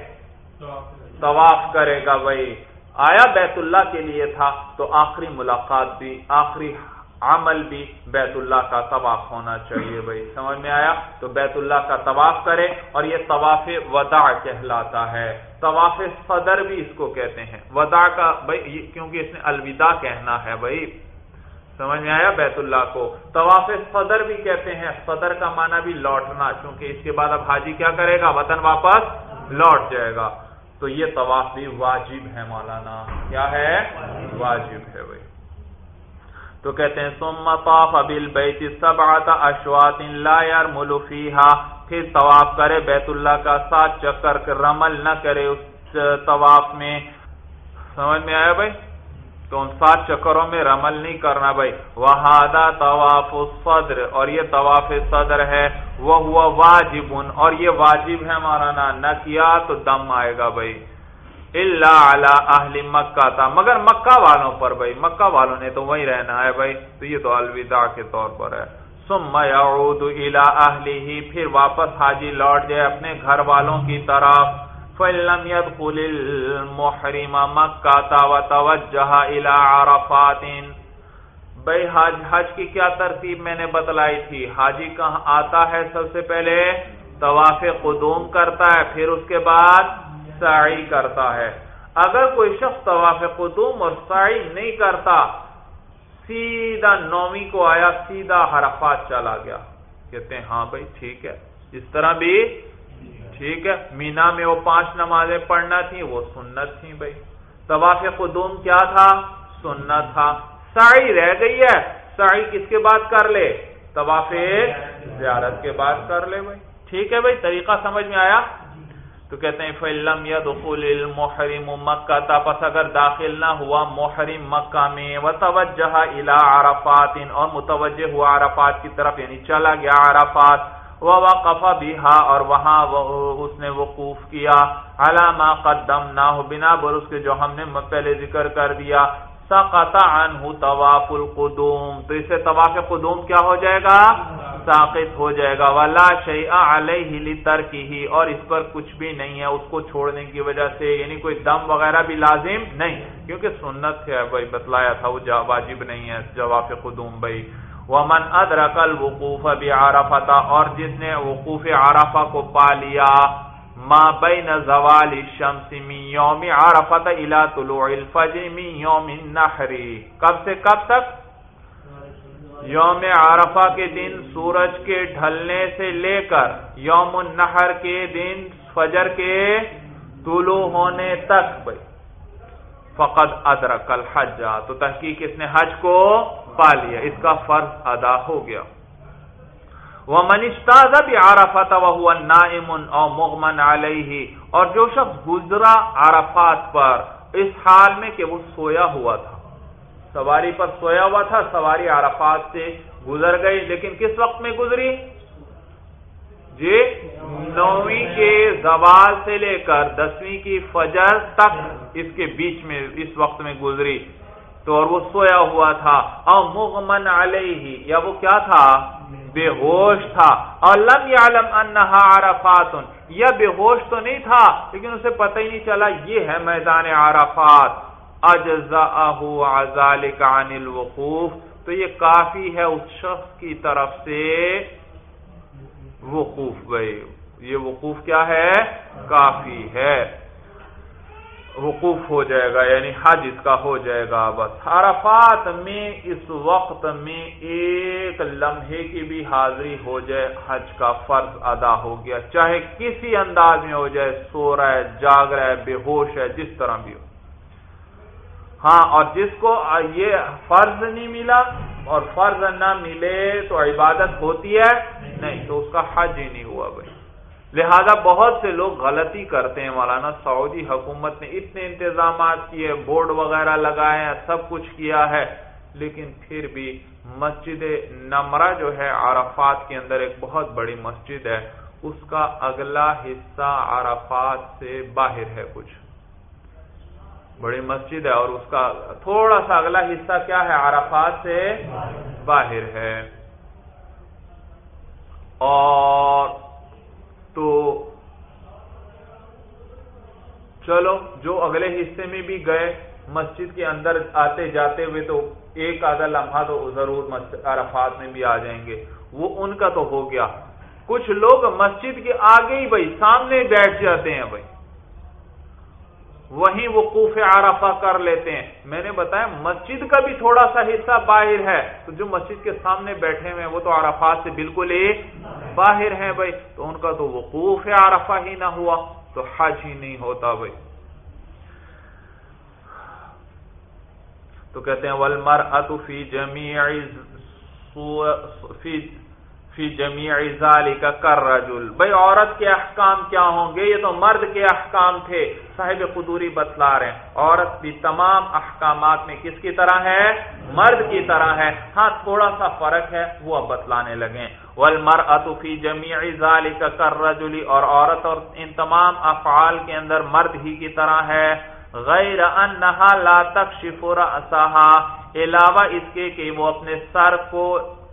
طواف کرے گا بھائی آیا بیت اللہ کے لیے تھا تو آخری ملاقات بھی، آخری عمل بھی بیت اللہ کا طواف ہونا چاہیے بھائی۔ سمجھ میں آیا؟ تو بیت اللہ کا طواف کرے اور یہ طواف ودا کہلاتا ہے۔ طواف صدر بھی اس کو کہتے ہیں۔ ودا کا بھائی کیونکہ اس نے الوداع کہنا ہے بھائی۔ سمجھ میں آیا بیت اللہ کو؟ طواف صدر بھی کہتے ہیں۔ صدر کا معنی بھی لوٹنا کیونکہ اس کے بعد اب حاجی کیا کرے گا؟ وطن واپس لوٹ جائے گا۔ تو یہ طواف بھی واجب ہے مولانا۔ کیا ہے؟ واجب ہے بھائی۔ تو کہتے ہیں، ثم طاف بالبیت سبعت اشواط لا يرمل فيها پھر طواف کرے، بیت اللہ کا ساتھ چکر رمل نہ کرے اس طواف میں۔ سمجھ میں آیا بھائی؟ تو ان سات چکروں میں رمل نہیں کرنا بھائی۔ وہادا طواف صدر اور یہ طواف صدر ہے۔ وہ ہوا واجب اور یہ واجب ہے مولانا نہ کیا تو دم آئے گا بھائی۔ اللہ اہل مکہ تھا مگر مکہ والوں پر بھائی۔ مکہ والوں نے تو وہی رہنا ہے بھائی۔ تو یہ تو الوداع کے طور پر ہے۔ ثم يعود الى اهله پھر واپس حاجی لوٹ جائے اپنے گھر والوں کی طرف۔ فَلَّمْ يَدْخُلِ الْمُحْرِمَ مَكَّةَ وَتَوَجَّهَ إِلَىٰ عَرَفَاتٍ۔ بھئی حج حج کی کیا ترتیب میں نے بتلائی تھی؟ حاجی کہاں آتا ہے سب سے پہلے؟ طواف قدوم کرتا ہے، پھر اس کے بعد سعی کرتا ہے۔ اگر کوئی شخص طواف قدوم اور سعی نہیں کرتا، سیدھا نومی کو آیا، سیدھا حرفات چلا گیا۔ کہتے ہیں ہاں بھائی، ٹھیک ہے۔ اس طرح بھی ٹھیک ہے، مینا میں وہ پانچ نمازیں پڑھنا تھی وہ سنت تھی بھائی۔ طواف قدوم کیا تھا؟ سنت تھا۔ سائی رہ گئی ہے۔ سائی کس کے بعد کر لے؟ طواف زیارت کے بعد کر لے بھائی۔ ٹھیک ہے بھائی، طریقہ سمجھ میں آیا؟ تو کہتے ہیں فلم یا دخول المحرم مکہ تا پس اگر داخل نہ ہوا محرم مکہ میں و توجہ الا عرفات اور متوجہ ہوا عرفات کی طرف یعنی چلا گیا عرفات وہ وقف بھی اور وہاں اس نے وقوف کیا. علامہ قدم نہ ہو بنا بر اس کے جو ہم نے پہلے ذکر کر دیا. سقط عنہ طواف القدوم. تو اسے طواف قدوم کیا ہو جائے گا؟ ساقط ہو جائے گا. ولا شیء علیہ لترکہ اور اس پر کچھ بھی نہیں ہے. اس کو چھوڑنے کی وجہ سے یعنی کوئی دم وغیرہ بھی لازم نہیں. کیونکہ سنت ہے، بھائی، بتلایا تھا وہ واجب نہیں ہے جواف قدوم، بھائی. ومن ادرک الوقوف بعرفہ اور جس نے وقوف عرفہ کو پا لیا، ما بین زوال الشمس من یوم عرفت الى طلوع الفجر من یوم النحر۔ کب سے کب تک؟ یوم عرفہ کے دن سورج کے ڈھلنے سے لے کر یوم النحر کے دن فجر کے طلوع ہونے تک۔ بھائی فقد ادرک الحج. تو تحقیق اس نے حج کو پا لیا. اس کا فرض ادا ہو گیا. وہ منشتاز بھی عرفت نائم مغمن علیہ اور جو شخص گزرا عرفات پر، اس حال میں کہ وہ سویا ہوا تھا. سواری پر سویا ہوا تھا، سواری عرفات سے گزر گئی، لیکن کس وقت میں گزری؟ جی نویں کے زوال سے لے کر دسویں کی فجر تک اس کے بیچ میں، اس وقت میں گزری۔ تو اور وہ سویا ہوا تھا۔ اور مغمن علیہ یا وہ کیا تھا؟ بے ہوش تھا۔ اور لم یعلم انہا عرفات۔ یا بے ہوش تو نہیں تھا، لیکن اسے پتہ ہی نہیں چلا، یہ ہے میدان عرفات۔ اجزاءہ ذالک عن الوقوف۔ تو یہ کافی ہے اس شخص کی طرف سے۔ وقوف، بھائی، یہ وقوف کیا ہے؟ کافی ہے۔ وقوف ہو جائے گا یعنی حج اس کا ہو جائے گا بس۔ عرفات میں، اس وقت میں ایک لمحے کی بھی حاضری ہو جائے، حج کا فرض ادا ہو گیا۔ چاہے کسی انداز میں ہو جائے، سو رہا ہے، جاگ رہا ہے، بے ہوش ہے، جس طرح بھی ہو۔ ہاں اور جس کو یہ فرض نہیں ملا اور فرض نہ ملے تو عبادت ہوتی ہے نہیں، تو اس کا حج ہی نہیں ہوا بھائی۔ لہذا بہت سے لوگ غلطی کرتے ہیں مولانا۔ سعودی حکومت نے اتنے انتظامات کیے، بورڈ وغیرہ لگائے ہیں، سب کچھ کیا ہے۔ لیکن پھر بھی مسجد نمرہ جو ہے، عرفات کے اندر ایک بہت بڑی مسجد ہے۔ اس کا اگلا حصہ عرفات سے باہر ہے کچھ۔ بڑی مسجد ہے اور اس کا تھوڑا سا اگلا حصہ کیا ہے؟ عرفات سے باہر ہے۔ اور تو چلو، جو اگلے حصے میں بھی گئے مسجد کے اندر آتے جاتے ہوئے تو ایک آدھا لمحہ تو ضرور عرفات میں بھی آ جائیں گے۔ وہ ان کا تو ہو گیا۔ کچھ لوگ مسجد کے آگے ہی بھائی، سامنے بیٹھ جاتے ہیں بھائی۔ وہیں وقوف عرفہ کر لیتے ہیں۔ میں نے بتایا مسجد کا بھی تھوڑا سا حصہ باہر ہے۔ تو جو مسجد کے سامنے بیٹھے ہوئے وہ تو عرفات سے بالکل ہی باہر ہیں بھائی۔ تو ان کا تو وقوف عرفہ ہی نہ ہوا، تو حج ہی نہیں ہوتا بھائی۔ تو کہتے ہیں ولمر اتفی جمی فی فی جمیع ذالک کر رجل بھائی عورت کے احکام کیا ہوں گے؟ یہ تو مرد کے احکام تھے۔ صاحب قدوری بتلا رہے ہیں۔ عورت بھی تمام احکامات میں کس کی طرح ہے؟ مرد کی طرح ہے۔ ہاں تھوڑا سا فرق ہے، وہ اب بتلانے لگے والمرأة فی جمیع ذالک کر رجلی اور عورت اور ان تمام افعال کے اندر مرد ہی کی طرح ہے۔ غیر انہا لا تکشف رأسها علاوہ اس کے کہ وہ اپنے سر کو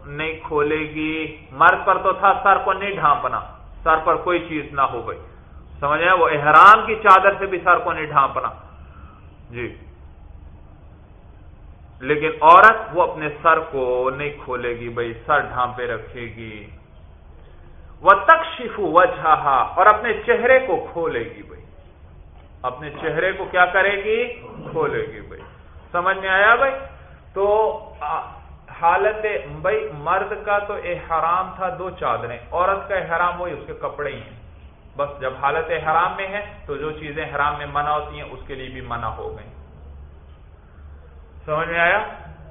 نہیں کھولے گی۔ مرد پر تو تھا سر کو نہیں ڈھانپنا، سر پر کوئی چیز نہ ہو گئی سمجھ رہے وہ احرام کی چادر سے بھی سر کو نہیں ڈھانپنا۔ جی۔ لیکن عورت وہ اپنے سر کو نہیں کھولے گی بھائی، سر ڈھانپے رکھے گی۔ وہ تکشف وجہ اور اپنے چہرے کو کھولے گی بھائی۔ اپنے چہرے کو کیا کرے گی؟ کھولے گی بھائی۔ سمجھ میں آیا بھائی؟ تو حالت بھائی مرد کا تو احرام تھا دو چادریں، عورت کا احرام وہی، اس کے کپڑے ہی ہیں۔ بس جب حالت حرام میں ہے تو جو چیزیں حرام میں منع ہوتی ہیں، اس کے لیے بھی منع ہو گئی سمجھ میں آیا؟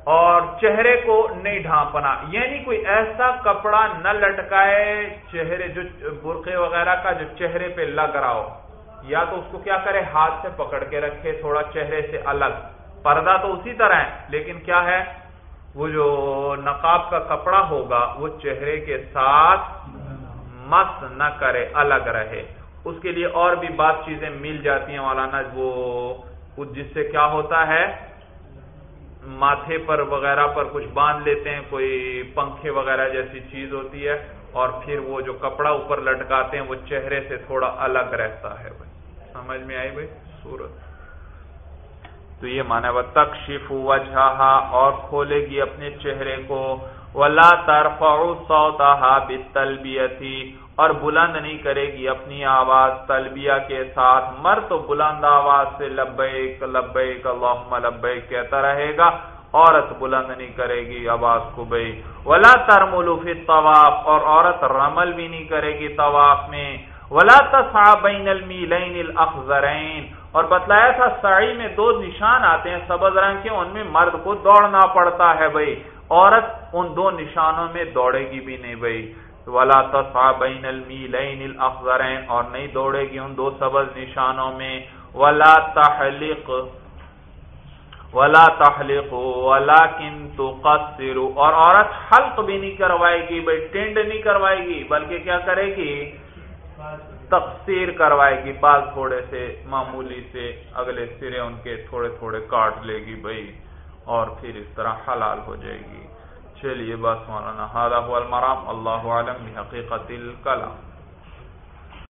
اور چہرے کو نہیں ڈھانپنا یعنی کوئی ایسا کپڑا نہ لٹکائے، چہرے جو برقے وغیرہ کا جو چہرے پہ لگ رہا ہو۔ یا تو اس کو کیا کرے، ہاتھ سے پکڑ کے رکھے، تھوڑا چہرے سے الگ۔ پردہ تو اسی طرح ہے، لیکن کیا ہے؟ وہ جو نقاب کا کپڑا ہوگا، وہ چہرے کے ساتھ مس نہ کرے، الگ رہے۔ اس کے لیے اور بھی بات چیزیں مل جاتی ہیں مولانا، وہ جس سے کیا ہوتا ہے، ماتھے پر وغیرہ پر کچھ باندھ لیتے ہیں، کوئی پنکھے وغیرہ جیسی چیز ہوتی ہے، اور پھر وہ جو کپڑا اوپر لٹکاتے ہیں، وہ چہرے سے تھوڑا الگ رہتا ہے۔ بھائی، سمجھ میں آئی بھائی؟ سورت۔ تو یہ مانا وہ تکشف وجہ اور کھولے گی اپنے چہرے کو۔ ولا ترفع صوتها بالتلبیتی اور بلند نہیں کرے گی اپنی آواز تلبیہ کے ساتھ۔ مر تو بلند آواز سے لبیک لبیک، اللہم لبیک کہتا رہے گا۔ عورت بلند نہیں کرے گی آواز کو بھائی ولا ترملو فی الطواف اور عورت رمل بھی نہیں کرے گی طواف میں۔ ولا تسعى بین المیلین الاخضرین اور بتلایا تھا سعی میں دو نشان آتے ہیں، سبز رنگ کے، ان میں مرد کو دوڑنا پڑتا ہے بھائی عورت ان دو نشانوں میں دوڑے گی بھی نہیں بھائی ولا تصا بین المیلین الاخضرین اور نہیں دوڑے گی ان دو سبز نشانوں میں۔ ولا تحلق ولا تحلق ولكن تقصر۔ اور عورت حلق بھی نہیں کروائے گی بھائی ٹینڈ نہیں کروائے گی، بلکہ کیا کرے گی؟ تقسیر کروائے گی بعض تھوڑے سے، معمولی سے، اگلے سرے ان کے تھوڑے تھوڑے کاٹ لے گی بھائی، اور پھر اس طرح حلال ہو جائے گی۔ چلیے بس مولانا المرام، اللہ عالم حقیقت الکلام۔